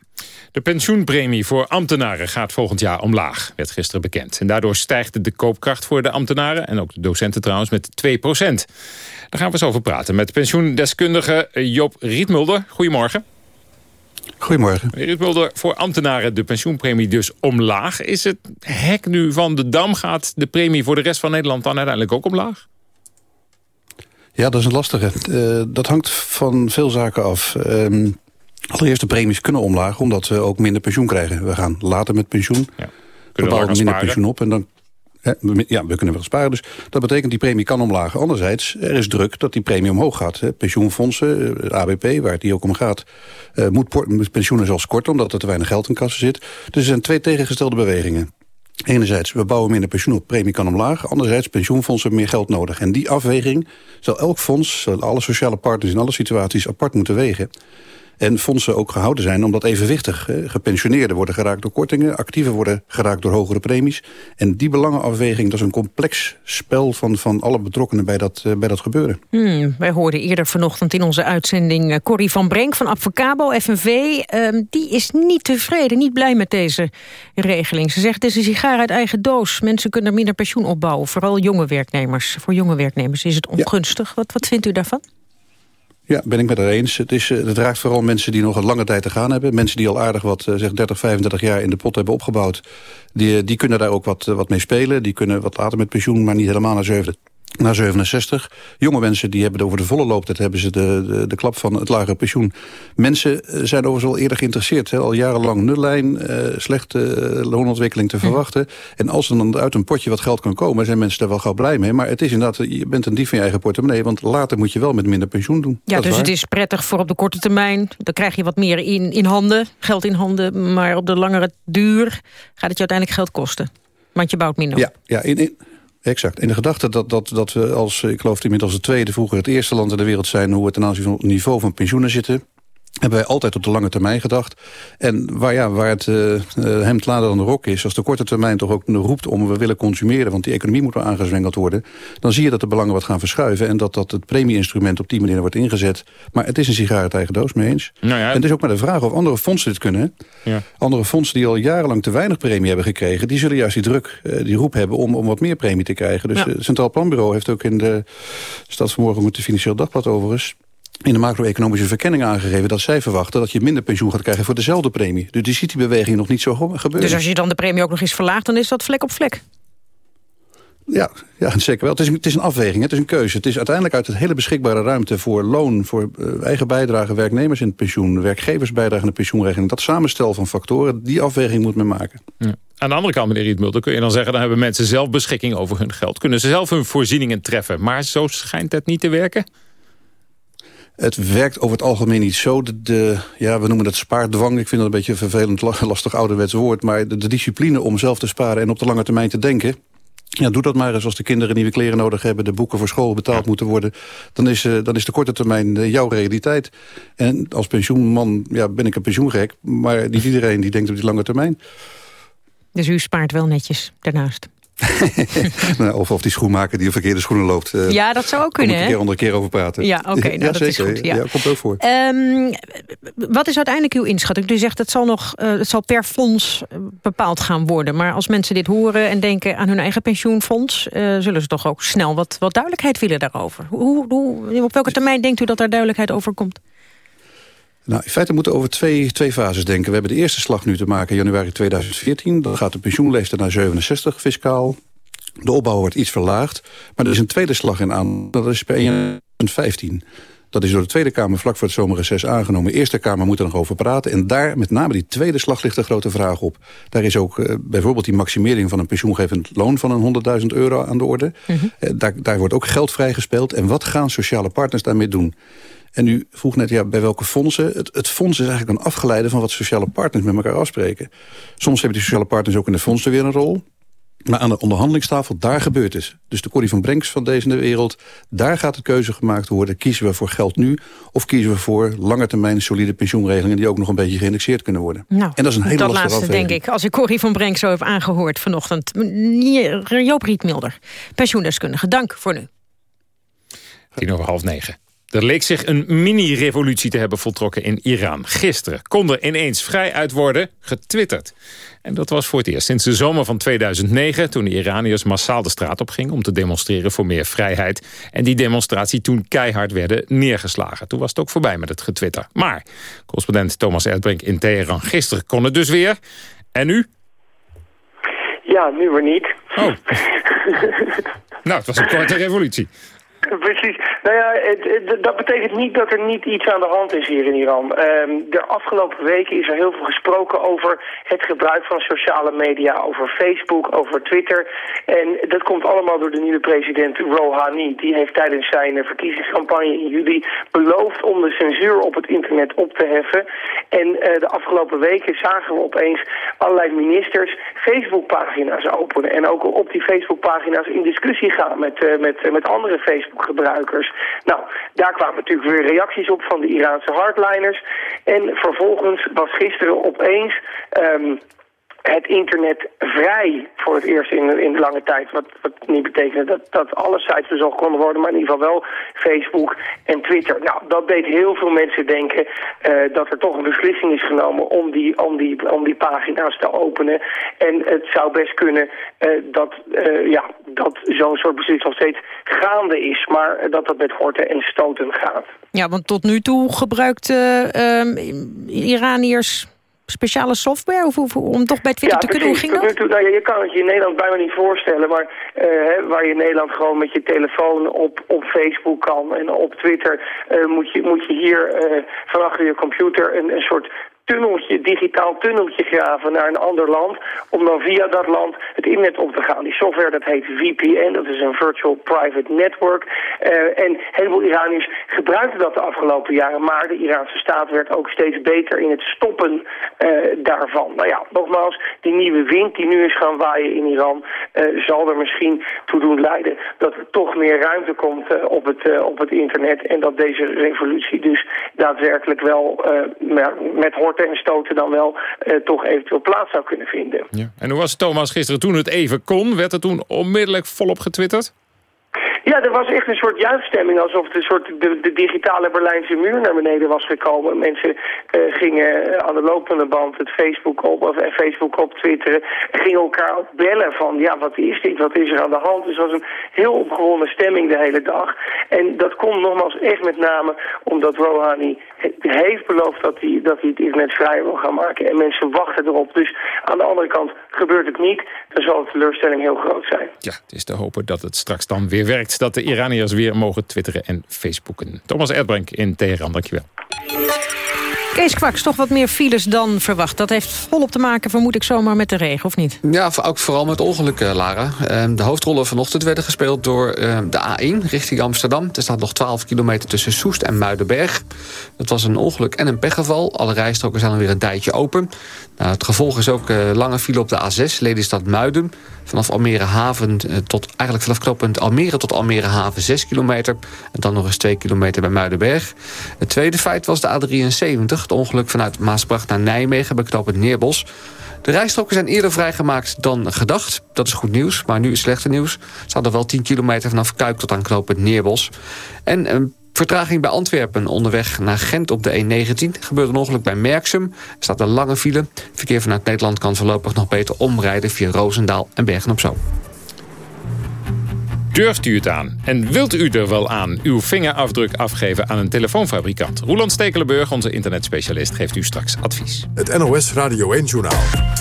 De pensioenpremie voor ambtenaren gaat volgend jaar omlaag, werd gisteren bekend. En daardoor stijgt de koopkracht voor de ambtenaren, en ook de docenten trouwens, met 2 procent. Daar gaan we eens over praten met pensioendeskundige Joop Rietmulder. Goedemorgen. Goedemorgen. Rietmulder, voor ambtenaren de pensioenpremie dus omlaag. Is het hek nu van de dam? Gaat de premie voor de rest van Nederland dan uiteindelijk ook omlaag? Ja, dat is een lastige. Uh, dat hangt van veel zaken af. Uh, allereerst de premies kunnen omlaag, omdat we ook minder pensioen krijgen. We gaan later met pensioen. Ja. We bouwen minder pensioen op en dan... Ja, we kunnen wel sparen. Dus dat betekent die premie kan omlaag. Anderzijds, er is druk dat die premie omhoog gaat. Pensioenfondsen, eh, ABP, waar het hier ook om gaat... Uh, moet pensioenen zelfs korten, omdat er te weinig geld in kassen zit. Dus er zijn twee tegengestelde bewegingen. Enerzijds, we bouwen minder pensioen op, premie kan omlaag. Anderzijds, pensioenfondsen hebben meer geld nodig. En die afweging zal elk fonds, zal alle sociale partners in alle situaties apart moeten wegen. En fondsen ook gehouden zijn omdat evenwichtig. Gepensioneerden worden geraakt door kortingen. Actieven worden geraakt door hogere premies. En die belangenafweging, dat is een complex spel van, van alle betrokkenen bij dat, uh, bij dat gebeuren. Hmm, wij hoorden eerder vanochtend in onze uitzending uh, Corrie van Brenk van Advocabo, FNV. Uh, die is niet tevreden, niet blij met deze regeling. Ze zegt het is een sigaar uit eigen doos. Mensen kunnen minder pensioen opbouwen, vooral jonge werknemers. Voor jonge werknemers is het ongunstig. Ja. Wat, wat vindt u daarvan? Ja, ben ik met haar eens. Het, is, het raakt vooral mensen die nog een lange tijd te gaan hebben. Mensen die al aardig wat, zeg 30, 35 jaar in de pot hebben opgebouwd. Die, die kunnen daar ook wat, wat mee spelen. Die kunnen wat later met pensioen, maar niet helemaal naar 7 naar 67. Jonge mensen die hebben over de volle looptijd hebben ze de, de, de klap van het lagere pensioen. Mensen zijn overigens al eerder geïnteresseerd. Hè? Al jarenlang nullijn, uh, slechte loonontwikkeling te verwachten. En als er dan uit een potje wat geld kan komen... zijn mensen daar wel gauw blij mee. Maar het is inderdaad, je bent een dief van je eigen portemonnee... want later moet je wel met minder pensioen doen. Ja, dus het is prettig voor op de korte termijn. Dan krijg je wat meer in, in handen, geld in handen. Maar op de langere duur gaat het je uiteindelijk geld kosten. Want je bouwt minder Ja, ja in, in Exact. In de gedachte dat, dat, dat we als, ik geloof inmiddels het tweede... vroeger het eerste land in de wereld zijn... hoe we ten aanzien van het niveau van pensioenen zitten hebben wij altijd op de lange termijn gedacht. En waar, ja, waar het uh, hemd later dan de rok is... als de korte termijn toch ook roept om we willen consumeren... want die economie moet wel aangezwengeld worden... dan zie je dat de belangen wat gaan verschuiven... en dat, dat het premie-instrument op die manier wordt ingezet. Maar het is een sigaar uit eigen doos, mee eens. Nou ja, en het is ook maar de vraag of andere fondsen dit kunnen. Ja. Andere fondsen die al jarenlang te weinig premie hebben gekregen... die zullen juist die druk, uh, die roep hebben om, om wat meer premie te krijgen. Dus ja. het Centraal Planbureau heeft ook in de... staat vanmorgen met de Financieel Dagblad overigens in de macro-economische verkenning aangegeven... dat zij verwachten dat je minder pensioen gaat krijgen voor dezelfde premie. Dus die ziet die beweging nog niet zo gebeuren. Dus als je dan de premie ook nog eens verlaagt, dan is dat vlek op vlek? Ja, ja, zeker wel. Het is, een, het is een afweging, het is een keuze. Het is uiteindelijk uit het hele beschikbare ruimte voor loon... voor uh, eigen bijdrage, werknemers in het pensioen... werkgeversbijdrage in de pensioenregeling. Dat samenstel van factoren, die afweging moet men maken. Ja. Aan de andere kant, meneer Rietmulder, kun je dan zeggen... dan hebben mensen zelf beschikking over hun geld. Kunnen ze zelf hun voorzieningen treffen. Maar zo schijnt het niet te werken? Het werkt over het algemeen niet zo. De, de, ja, we noemen dat spaardwang. Ik vind dat een beetje een vervelend, lastig ouderwets woord. Maar de, de discipline om zelf te sparen en op de lange termijn te denken... Ja, doe dat maar eens als de kinderen nieuwe kleren nodig hebben... de boeken voor school betaald moeten worden. Dan is, uh, dan is de korte termijn uh, jouw realiteit. En als pensioenman ja, ben ik een pensioengek. Maar niet iedereen die denkt op die lange termijn. Dus u spaart wel netjes daarnaast? Nou, of, of die schoenmaker die een verkeerde schoenen loopt. Uh, ja, dat zou ook kunnen, hè? een keer onder een keer over praten. Ja, oké, nou, dat is goed. Ja. ja, komt ook voor. Um, wat is uiteindelijk uw inschatting? U zegt het zal, nog, uh, het zal per fonds bepaald gaan worden. Maar als mensen dit horen en denken aan hun eigen pensioenfonds... Uh, zullen ze toch ook snel wat, wat duidelijkheid willen daarover. Hoe, hoe, op welke termijn denkt u dat daar duidelijkheid over komt? Nou, in feite moeten we over twee, twee fases denken. We hebben de eerste slag nu te maken in januari 2014. Dan gaat de pensioenleeftijd naar 67 fiscaal. De opbouw wordt iets verlaagd. Maar er is een tweede slag in aan. Dat is per 2015. Dat is door de Tweede Kamer vlak voor het zomerreces aangenomen. De Eerste Kamer moet er nog over praten. En daar, met name die tweede slag, ligt een grote vraag op. Daar is ook uh, bijvoorbeeld die maximering van een pensioengevend loon... van een 100.000 euro aan de orde. Mm -hmm. uh, daar, daar wordt ook geld vrijgespeeld. En wat gaan sociale partners daarmee doen? En u vroeg net ja, bij welke fondsen. Het, het fonds is eigenlijk een afgeleide van wat sociale partners met elkaar afspreken. Soms hebben die sociale partners ook in de fondsen weer een rol. Maar aan de onderhandelingstafel, daar gebeurt het. Dus de Corrie van Brenks van deze wereld... daar gaat de keuze gemaakt worden. Kiezen we voor geld nu of kiezen we voor lange termijn solide pensioenregelingen... die ook nog een beetje geïndexeerd kunnen worden. Nou, en dat is een hele dat lastige laatste denk ik. Als ik Corrie van Brenks zo heb aangehoord vanochtend. Joop Rietmilder, pensioendeskundige. Dank voor nu. Tien over half negen. Er leek zich een mini-revolutie te hebben voltrokken in Iran. Gisteren kon er ineens vrij uit worden getwitterd. En dat was voor het eerst sinds de zomer van 2009... toen de Iraniërs massaal de straat op gingen om te demonstreren voor meer vrijheid. En die demonstratie toen keihard werden neergeslagen. Toen was het ook voorbij met het getwitter. Maar, correspondent Thomas Erdbrink in Teheran gisteren kon het dus weer. En nu? Ja, nu weer niet. Oh. nou, het was een korte revolutie. Precies. Nou ja, dat betekent niet dat er niet iets aan de hand is hier in Iran. Um, de afgelopen weken is er heel veel gesproken over het gebruik van sociale media, over Facebook, over Twitter. En dat komt allemaal door de nieuwe president Rouhani. Die heeft tijdens zijn verkiezingscampagne in juli beloofd om de censuur op het internet op te heffen. En uh, de afgelopen weken zagen we opeens allerlei ministers Facebookpagina's openen. En ook op die Facebookpagina's in discussie gaan met, uh, met, met andere Facebook gebruikers. Nou, daar kwamen natuurlijk weer reacties op van de Iraanse hardliners. En vervolgens was gisteren opeens... Um, het internet vrij voor het eerst in, in lange tijd. Wat, niet betekent dat, dat alle sites bezocht konden worden, maar in ieder geval wel Facebook en Twitter. Nou, dat deed heel veel mensen denken uh, dat er toch een beslissing is genomen om die, om die, om die pagina's te openen. En het zou best kunnen uh, dat, uh, ja, dat zo'n soort beslissing nog steeds gaande is, maar dat dat met horten en stoten gaat. Ja, want tot nu toe gebruikt Iraniërs speciale software of, of, om toch bij Twitter ja, te kunnen? Hoe ging dat? Nou, je kan het je in Nederland bijna niet voorstellen, maar uh, hè, waar je in Nederland gewoon met je telefoon op, op Facebook kan en op Twitter uh, moet, je, moet je hier uh, van achter je computer een, een soort tunneltje, digitaal tunneltje graven naar een ander land... om dan via dat land het internet op te gaan. Die software dat heet VPN, dat is een Virtual Private Network. Uh, en een heleboel Iraniërs gebruikten dat de afgelopen jaren... maar de Iraanse staat werd ook steeds beter in het stoppen uh, daarvan. Nou ja, nogmaals, die nieuwe wind die nu is gaan waaien in Iran... Uh, zal er misschien toe doen leiden dat er toch meer ruimte komt op, het, op het internet... en dat deze revolutie dus daadwerkelijk wel met horten en stoten dan wel uh, toch eventueel plaats zou kunnen vinden. Ja. En hoe was Thomas, gisteren toen het even kon? Werd er toen onmiddellijk volop getwitterd? Ja, er was echt een soort juichstemming, alsof de, soort de, digitale Berlijnse muur naar beneden was gekomen. Mensen uh, gingen aan de lopende band het Facebook op, of uh, Facebook op twitteren, gingen elkaar bellen van, ja, wat is dit, wat is er aan de hand? Dus het was een heel opgewonden stemming de hele dag. En dat komt nogmaals echt met name omdat Rouhani heeft beloofd dat hij, dat hij het internet vrij wil gaan maken. En mensen wachten erop. Dus aan de andere kant gebeurt het niet. Dan zal de teleurstelling heel groot zijn. Ja, het is te hopen dat het straks dan weer werkt. Dat de Iraniërs weer mogen twitteren en facebooken. Thomas Erdbrink in Teheran, dankjewel. Kees Kwaks, toch wat meer files dan verwacht. Dat heeft volop te maken, vermoed ik zomaar, met de regen, of niet? Ja, ook vooral met ongelukken, Lara. De hoofdrollen vanochtend werden gespeeld door de A1 richting Amsterdam. Er staat nog 12 kilometer tussen Soest en Muidenberg. Dat was een ongeluk en een pechgeval. Alle rijstroken zijn alweer een tijdje open. Nou, het gevolg is ook lange file op de A6, Lelystad Muiden. Vanaf Almere Haven tot, eigenlijk vanaf knooppunt Almere tot Almere Haven 6 kilometer. En dan nog eens 2 kilometer bij Muidenberg. Het tweede feit was de A73, het ongeluk vanuit Maasbracht naar Nijmegen bij knooppunt Neerbos. De rijstroken zijn eerder vrijgemaakt dan gedacht. Dat is goed nieuws, maar nu is slechte nieuws. Ze hadden wel 10 kilometer vanaf Kuik tot aan knooppunt Neerbos. En een vertraging bij Antwerpen onderweg naar Gent op de E19. Gebeurt een ongeluk bij Merksem. Er staat een lange file. Verkeer vanuit Nederland kan voorlopig nog beter omrijden... via Roosendaal en Bergen-op-Zoom. Durft u het aan? En wilt u er wel aan uw vingerafdruk afgeven aan een telefoonfabrikant? Roland Stekelenburg, onze internetspecialist, geeft u straks advies. Het NOS Radio 1-journaal.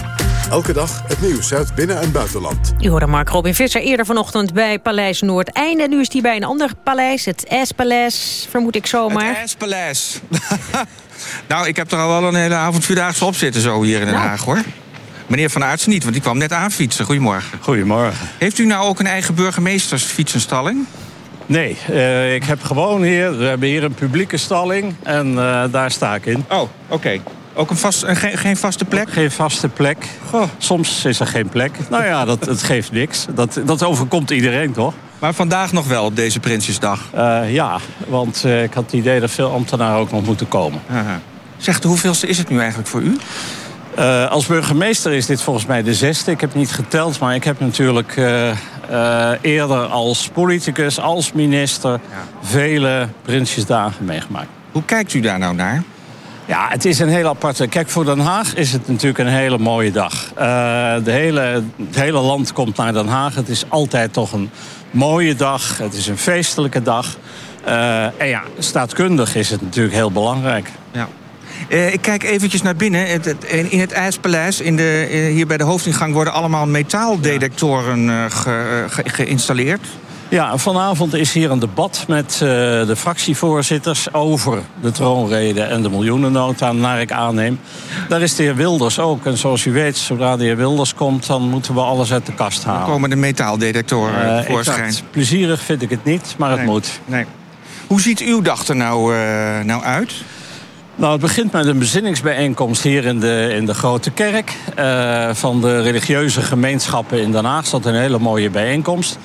Elke dag het nieuws uit binnen- en buitenland. U hoorde Mark Robin Visser eerder vanochtend bij Paleis Noordeinde. Nu is hij bij een ander paleis, het S-paleis, vermoed ik zomaar. Het S-paleis. nou, ik heb er al wel een hele avond vierdaagse op zitten zo hier in Den Nou. Haag, hoor. Meneer Van Aertsen niet, want die kwam net aanfietsen. Goedemorgen. Goedemorgen. Heeft u nou ook een eigen burgemeestersfietsenstalling? Nee, eh, ik heb gewoon hier... We hebben hier een publieke stalling en eh, daar sta ik in. Oh, oké. Ook een vast, een ge- geen vaste plek? geen vaste plek. Soms is er geen plek. Nou ja, dat, dat geeft niks. Dat, dat overkomt iedereen, toch? Maar vandaag nog wel op deze Prinsjesdag? Eh, ja, want eh, ik had het idee dat veel ambtenaren ook nog moeten komen. Zegt, hoeveelste is het nu eigenlijk voor u? Eh, als burgemeester is dit volgens mij de zesde. Ik heb niet geteld, maar ik heb natuurlijk eh, eh, eerder als politicus, als minister... vele Prinsjesdagen meegemaakt. Hoe kijkt u daar nou naar? Ja, het is een heel aparte... Kijk, voor Den Haag is het natuurlijk een hele mooie dag. Eh, de hele, het hele land komt naar Den Haag. Het is altijd toch een mooie dag. Het is een feestelijke dag. Eh, en ja, staatkundig is het natuurlijk heel belangrijk. Ja. Eh, ik kijk eventjes naar binnen. Het, in het IJspaleis, in de, hier bij de hoofdingang... worden allemaal metaaldetectoren ge- ge- geïnstalleerd. Ja, vanavond is hier een debat met eh, de fractievoorzitters... over de troonrede en de miljoenennota, naar ik aanneem. Daar is de heer Wilders ook. En zoals u weet, zodra de heer Wilders komt... dan moeten we alles uit de kast halen. Dan komen de metaaldetectoren Eh, voorschijn. exact. Plezierig vind ik het niet, maar het Nee, moet. Nee. Hoe ziet uw dag er nou, eh, nou uit? Nou, het begint met een bezinningsbijeenkomst hier in de, in de Grote Kerk. van de religieuze gemeenschappen in Den Haag. Dat is een hele mooie bijeenkomst.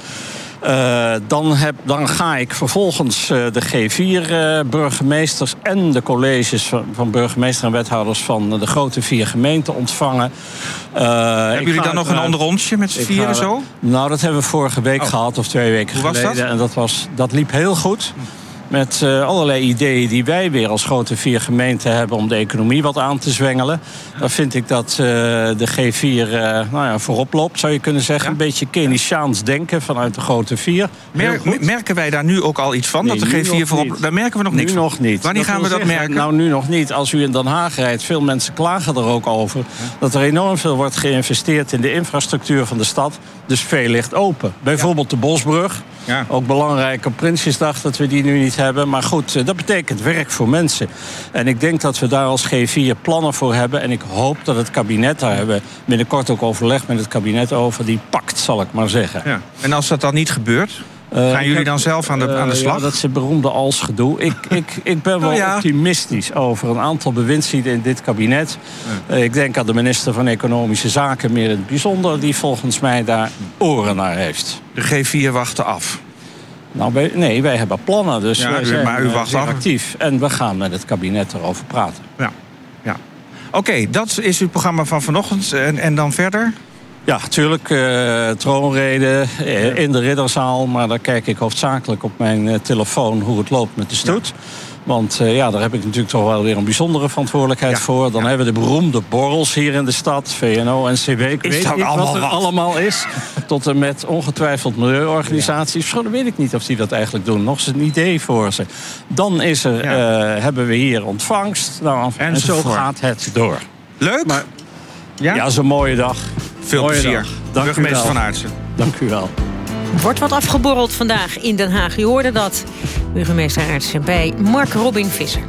Eh, dan, heb, dan ga ik vervolgens eh, de G4-burgemeesters en de colleges van, van burgemeester en wethouders van de grote vier gemeenten ontvangen. Eh, Hebben jullie dan nog een eh, ander rondje met z'n vieren ga- zo? Nou, dat hebben we vorige week Oh. gehad, of twee weken Hoe was geleden. dat? En dat, was, dat liep heel goed. Met eh, allerlei ideeën die wij weer als grote vier gemeenten hebben... om de economie wat aan te zwengelen. Dan vind ik dat eh, de G4 eh, nou ja, voorop loopt, zou je kunnen zeggen. Een beetje Keynesiaans denken vanuit de grote vier. Mer- merken wij daar nu ook al iets van? Nee, nu dat de G4 nog voorop... niet. Daar merken we nog nu niks van. nog niet. Wanneer gaan we dat zeggen, merken? Nou, nu nog niet. Als u in Den Haag rijdt, veel mensen klagen er ook over... dat er enorm veel wordt geïnvesteerd in de infrastructuur van de stad. Dus veel ligt open. Bijvoorbeeld de Bosbrug. Ja. Ook belangrijk op Prinsjesdag dat we die nu niet hebben. Maar goed, eh, dat betekent werk voor mensen. En ik denk dat we daar als G4 plannen voor hebben. En ik hoop dat het kabinet, daar hebben we binnenkort ook overleg met het kabinet over... die pakt, zal ik maar zeggen. Ja. En als dat dan niet gebeurt, gaan ik jullie dan zelf aan de, aan de eh, slag? Ja, dat is het beroemde als-gedoe. Ik, ik, ik ben wel Nou ja. optimistisch over een aantal bewindslieden in dit kabinet. Eh, ik denk aan de minister van Economische Zaken meer in het bijzonder... die volgens mij daar oren naar heeft. De G4 wachten af. Nou, wij- nee, wij hebben plannen, dus Ja, wij zijn maar u eh, wacht actief. En we gaan met het kabinet erover praten. Ja. ja. Oké, dat is uw programma van vanochtend. En, en dan verder? Ja, natuurlijk, eh troonrede eh, in de ridderzaal. Maar daar kijk ik hoofdzakelijk op mijn eh, telefoon hoe het loopt met de stoet. Want ja, daar heb ik natuurlijk toch wel weer een bijzondere verantwoordelijkheid voor. Dan hebben we de beroemde borrels hier in de stad. VNO, NCW. Ik Is weet dat niet allemaal wat er wat? allemaal is. Tot en met ongetwijfeld milieuorganisaties. Zo, dan weet ik niet of die dat eigenlijk doen. Nog eens een idee voor ze. Dan is er, hebben we hier ontvangst. Nou, en zo gaat het door. Leuk? Maar, ja? ja, is een mooie dag. Veel Mooie plezier. dag. Dank u Burgemeester wel. van Aartsen. Dank u wel. Wordt wat afgeborreld vandaag in Den Haag. Je hoorde dat. Burgemeester Aartsen bij Mark Robin Visser.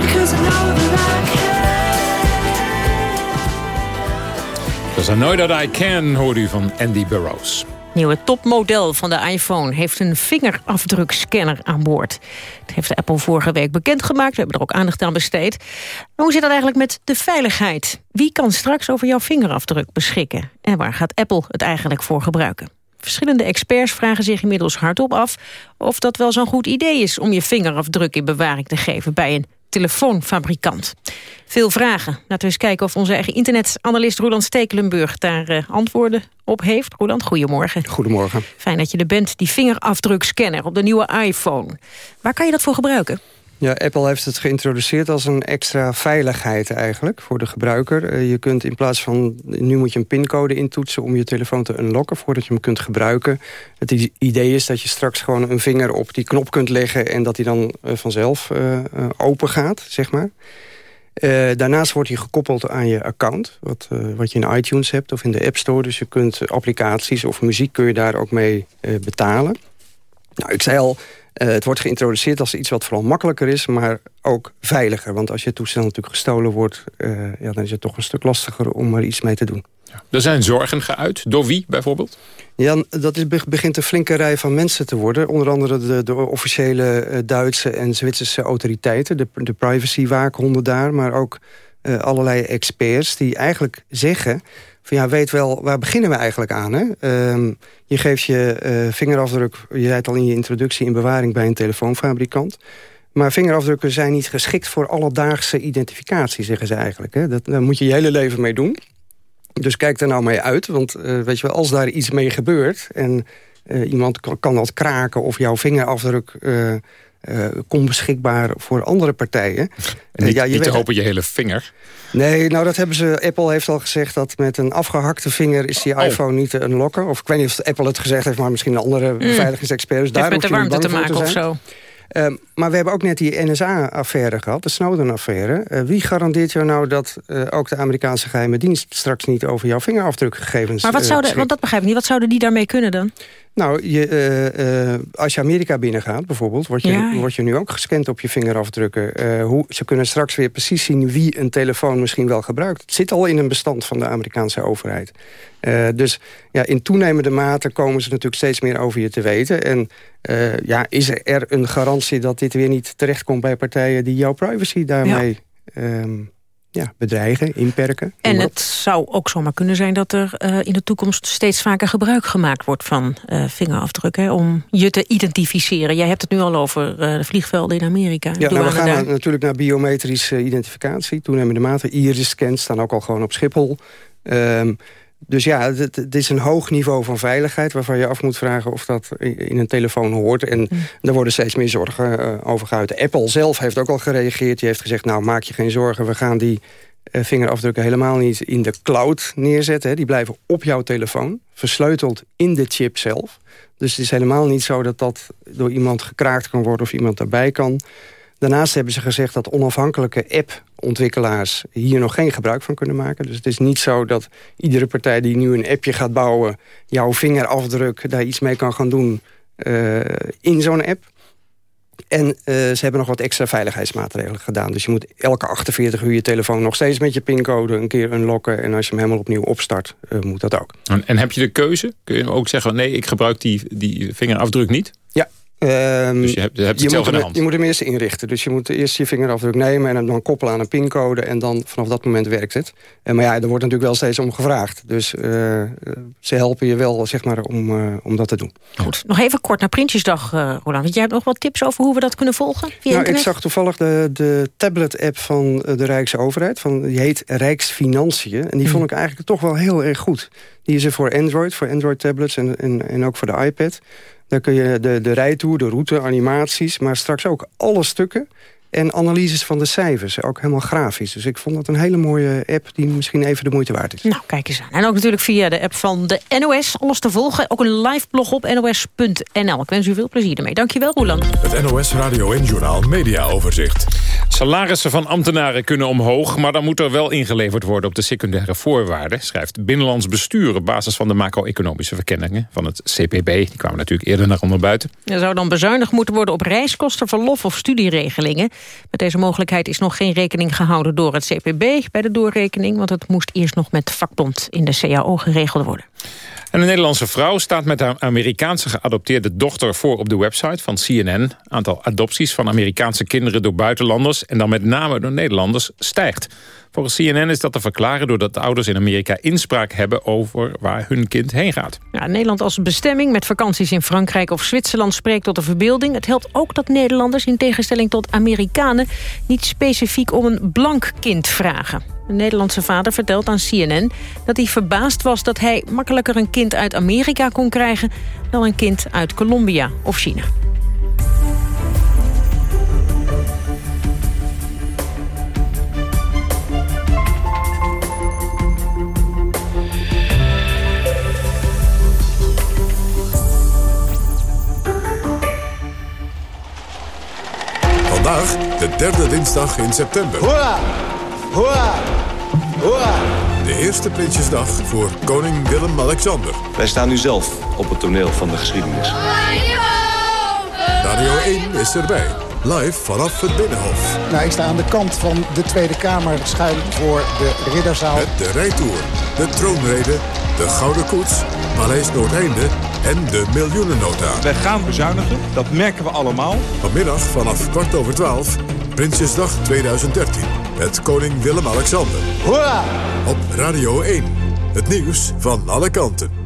Because I know that I Dat is I Know That I Can, hoorde u van Andy Burroughs. Nieuwe topmodel van de iPhone heeft een vingerafdrukscanner aan boord. Dat heeft Apple vorige week bekendgemaakt. We hebben er ook aandacht aan besteed. Maar hoe zit dat eigenlijk met de veiligheid? Wie kan straks over jouw vingerafdruk beschikken? En waar gaat Apple het eigenlijk voor gebruiken? Verschillende experts vragen zich inmiddels hardop af... of dat wel zo'n goed idee is om je vingerafdruk in bewaring te geven... bij een telefoonfabrikant. Veel vragen. Laten we eens kijken of onze eigen internetanalist Roland Stekelenburg daar uh, antwoorden op heeft. Roland, goedemorgen. Goedemorgen. Fijn dat je er bent, die vingerafdrukscanner op de nieuwe iPhone. Waar kan je dat voor gebruiken? Ja, Apple heeft het geïntroduceerd als een extra veiligheid eigenlijk voor de gebruiker. Uh, je kunt in plaats van, nu moet je een pincode intoetsen om je telefoon te unlocken voordat je hem kunt gebruiken. Het idee is dat je straks gewoon een vinger op die knop kunt leggen en dat hij dan uh, vanzelf uh, open gaat, zeg maar. daarnaast wordt hij gekoppeld aan je account, wat, wat je in iTunes hebt of in de App Store. Dus je kunt applicaties of muziek kun je daar ook mee betalen. Nou, ik zei al, uh, het wordt geïntroduceerd als iets wat vooral makkelijker is... maar ook veiliger. Want als je toestel natuurlijk gestolen wordt... Uh, ja, dan is het toch een stuk lastiger om er iets mee te doen. Ja. Er zijn zorgen geuit. Door wie bijvoorbeeld? Ja, dat is, begint een flinke rij van mensen te worden. Onder andere de, de officiële uh, Duitse en Zwitserse autoriteiten. De, de privacy-waakhonden daar. Maar ook allerlei experts die eigenlijk zeggen van ja, weet wel, waar beginnen we eigenlijk aan? Hè? Um, je geeft je uh, vingerafdruk, je zei het al in je introductie... in bewaring bij een telefoonfabrikant. Maar vingerafdrukken zijn niet geschikt voor alledaagse identificatie, zeggen ze eigenlijk. Hè? Dat, daar moet je je hele leven mee doen. Dus kijk er nou mee uit, want uh, weet je wel, als daar iets mee gebeurt... en uh, iemand kan, kan, dat kraken of jouw vingerafdruk... Uh, komt beschikbaar voor andere partijen. Niet, ja, je niet weet, hopen je hele vinger. Nee, nou dat hebben ze. Apple heeft al gezegd dat met een afgehakte vinger is die oh. iPhone niet te unlocken. Of ik weet niet of Apple het gezegd heeft, maar misschien andere mm. beveiligingsexperts. Daar met de warmte te maken of zo. Uh, maar we hebben ook net die NSA-affaire gehad, de Snowden-affaire. Uh, wie garandeert jou nou dat uh, ook de Amerikaanse geheime dienst... straks niet over jouw vingerafdrukgegevens Maar wat zouden, want dat begrijp ik niet, wat zouden die daarmee kunnen dan? Nou, je, als je Amerika binnengaat bijvoorbeeld... word je, ja. word je nu ook gescand op je vingerafdrukken. hoe, ze kunnen straks weer precies zien wie een telefoon misschien wel gebruikt. Het zit al in een bestand van de Amerikaanse overheid. Dus ja, in toenemende mate komen ze natuurlijk steeds meer over je te weten. En ja, is er een garantie dat dit weer niet terechtkomt bij partijen... die jouw privacy daarmee ja. Um, ja, bedreigen, inperken? En het zou ook zomaar kunnen zijn dat er uh, in de toekomst... steeds vaker gebruik gemaakt wordt van vingerafdrukken... om je te identificeren. Jij hebt het nu al over de vliegvelden in Amerika. Ja, nou, we gaan natuurlijk naar biometrische identificatie. Toenemende mate. Iris-scans staan ook al gewoon op Schiphol. Um, dus ja, het, het, is een hoog niveau van veiligheid... waarvan je af moet vragen of dat in een telefoon hoort. En mm. er worden steeds meer zorgen uh, over geuit. Apple zelf heeft ook al gereageerd. Die heeft gezegd, nou maak je geen zorgen. We gaan die uh, vingerafdrukken helemaal niet in de cloud neerzetten. Hè. Die blijven op jouw telefoon. Versleuteld in de chip zelf. Dus het is helemaal niet zo dat dat door iemand gekraakt kan worden... of iemand daarbij kan... Daarnaast hebben ze gezegd dat onafhankelijke appontwikkelaars hier nog geen gebruik van kunnen maken. Dus het is niet zo dat iedere partij die nu een appje gaat bouwen... jouw vingerafdruk daar iets mee kan gaan doen uh, in zo'n app. En uh, ze hebben nog wat extra veiligheidsmaatregelen gedaan. Dus je moet elke 48 uur je telefoon nog steeds met je pincode een keer unlocken. En als je hem helemaal opnieuw opstart, uh, moet dat ook. En, en, heb je de keuze? Kun je ook zeggen, nee, ik gebruik die, die vingerafdruk niet? Ja, Ehm, Dus je hebt- je hebt het je zelf moet hem, hand. Je moet hem eerst inrichten. Dus je moet eerst je vingerafdruk nemen... en hem dan koppelen aan een pincode. En dan vanaf dat moment werkt het. En, maar ja, er wordt natuurlijk wel steeds om gevraagd. Dus eh, ze helpen je wel zeg maar, om, eh, om dat te doen. Goed, nog even kort naar Prinsjesdag, eh Roland. Want jij hebt nog wat tips over hoe we dat kunnen volgen? Via Nou, ik zag toevallig de, de tablet-app van de Rijksoverheid. Van, die heet Rijksfinanciën. En die Mm. vond ik eigenlijk toch wel heel erg goed. Die is er voor Android, voor Android-tablets en, en, en ook voor de iPad. Daar kun je de, de rijtour, de route, animaties... maar straks ook alle stukken en analyses van de cijfers. Ook helemaal grafisch. Dus ik vond dat een hele mooie app die misschien even de moeite waard is. Nou, kijk eens aan. En ook natuurlijk via de app van de NOS. Alles te volgen. Ook een live blog op nos.nl. Ik wens u veel plezier ermee. Dankjewel, Roland. Het NOS Radio en Journaal Media Overzicht. Salarissen van ambtenaren kunnen omhoog, maar dan moet er wel ingeleverd worden op de secundaire voorwaarden, schrijft Binnenlands Bestuur op basis van de macro-economische verkenningen van het CPB. Die kwamen natuurlijk eerder naar onder buiten. Er zou dan bezuinigd moeten worden op reiskosten, verlof of studieregelingen. Met deze mogelijkheid is nog geen rekening gehouden door het CPB bij de doorrekening, want het moest eerst nog met vakbond in de CAO geregeld worden. En een Nederlandse vrouw staat met haar Amerikaanse geadopteerde dochter voor op de website van CNN. Aantal adopties van Amerikaanse kinderen door buitenlanders en dan met name door Nederlanders stijgt. Volgens CNN is dat te verklaren doordat de ouders in Amerika inspraak hebben over waar hun kind heen gaat. Ja, Nederland als bestemming met vakanties in Frankrijk of Zwitserland spreekt tot de verbeelding. Het helpt ook dat Nederlanders in tegenstelling tot Amerikanen niet specifiek om een blank kind vragen. Een Nederlandse vader vertelt aan CNN dat hij verbaasd was dat hij makkelijker een kind uit Amerika kon krijgen dan een kind uit Colombia of China. Vandaag de derde dinsdag in september. Hoera! Hoera! De eerste Prinsjesdag voor koning Willem-Alexander. Wij staan nu zelf op het toneel van de geschiedenis. Radio 1 is erbij. Live vanaf het Binnenhof. Nou, ik sta aan de kant van de Tweede Kamer schuin voor de Ridderzaal. Met de rijtour, de troonrede, de Gouden Koets, Paleis Noordeinde en de miljoenennota. Wij gaan bezuinigen, dat merken we allemaal. Vanmiddag vanaf kwart over twaalf, Prinsjesdag 2013. Met koning Willem-Alexander. Hoera! Op Radio 1. Het nieuws van alle kanten.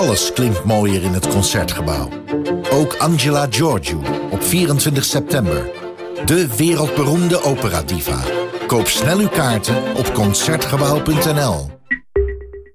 Alles klinkt mooier in het Concertgebouw. Ook Angela Giorgio op 24 september. De wereldberoemde operadiva. Koop snel uw kaarten op Concertgebouw.nl.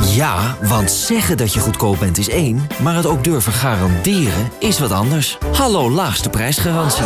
Ja, want zeggen dat je goedkoop bent is één, maar het ook durven garanderen is wat anders. Hallo laagste prijsgarantie.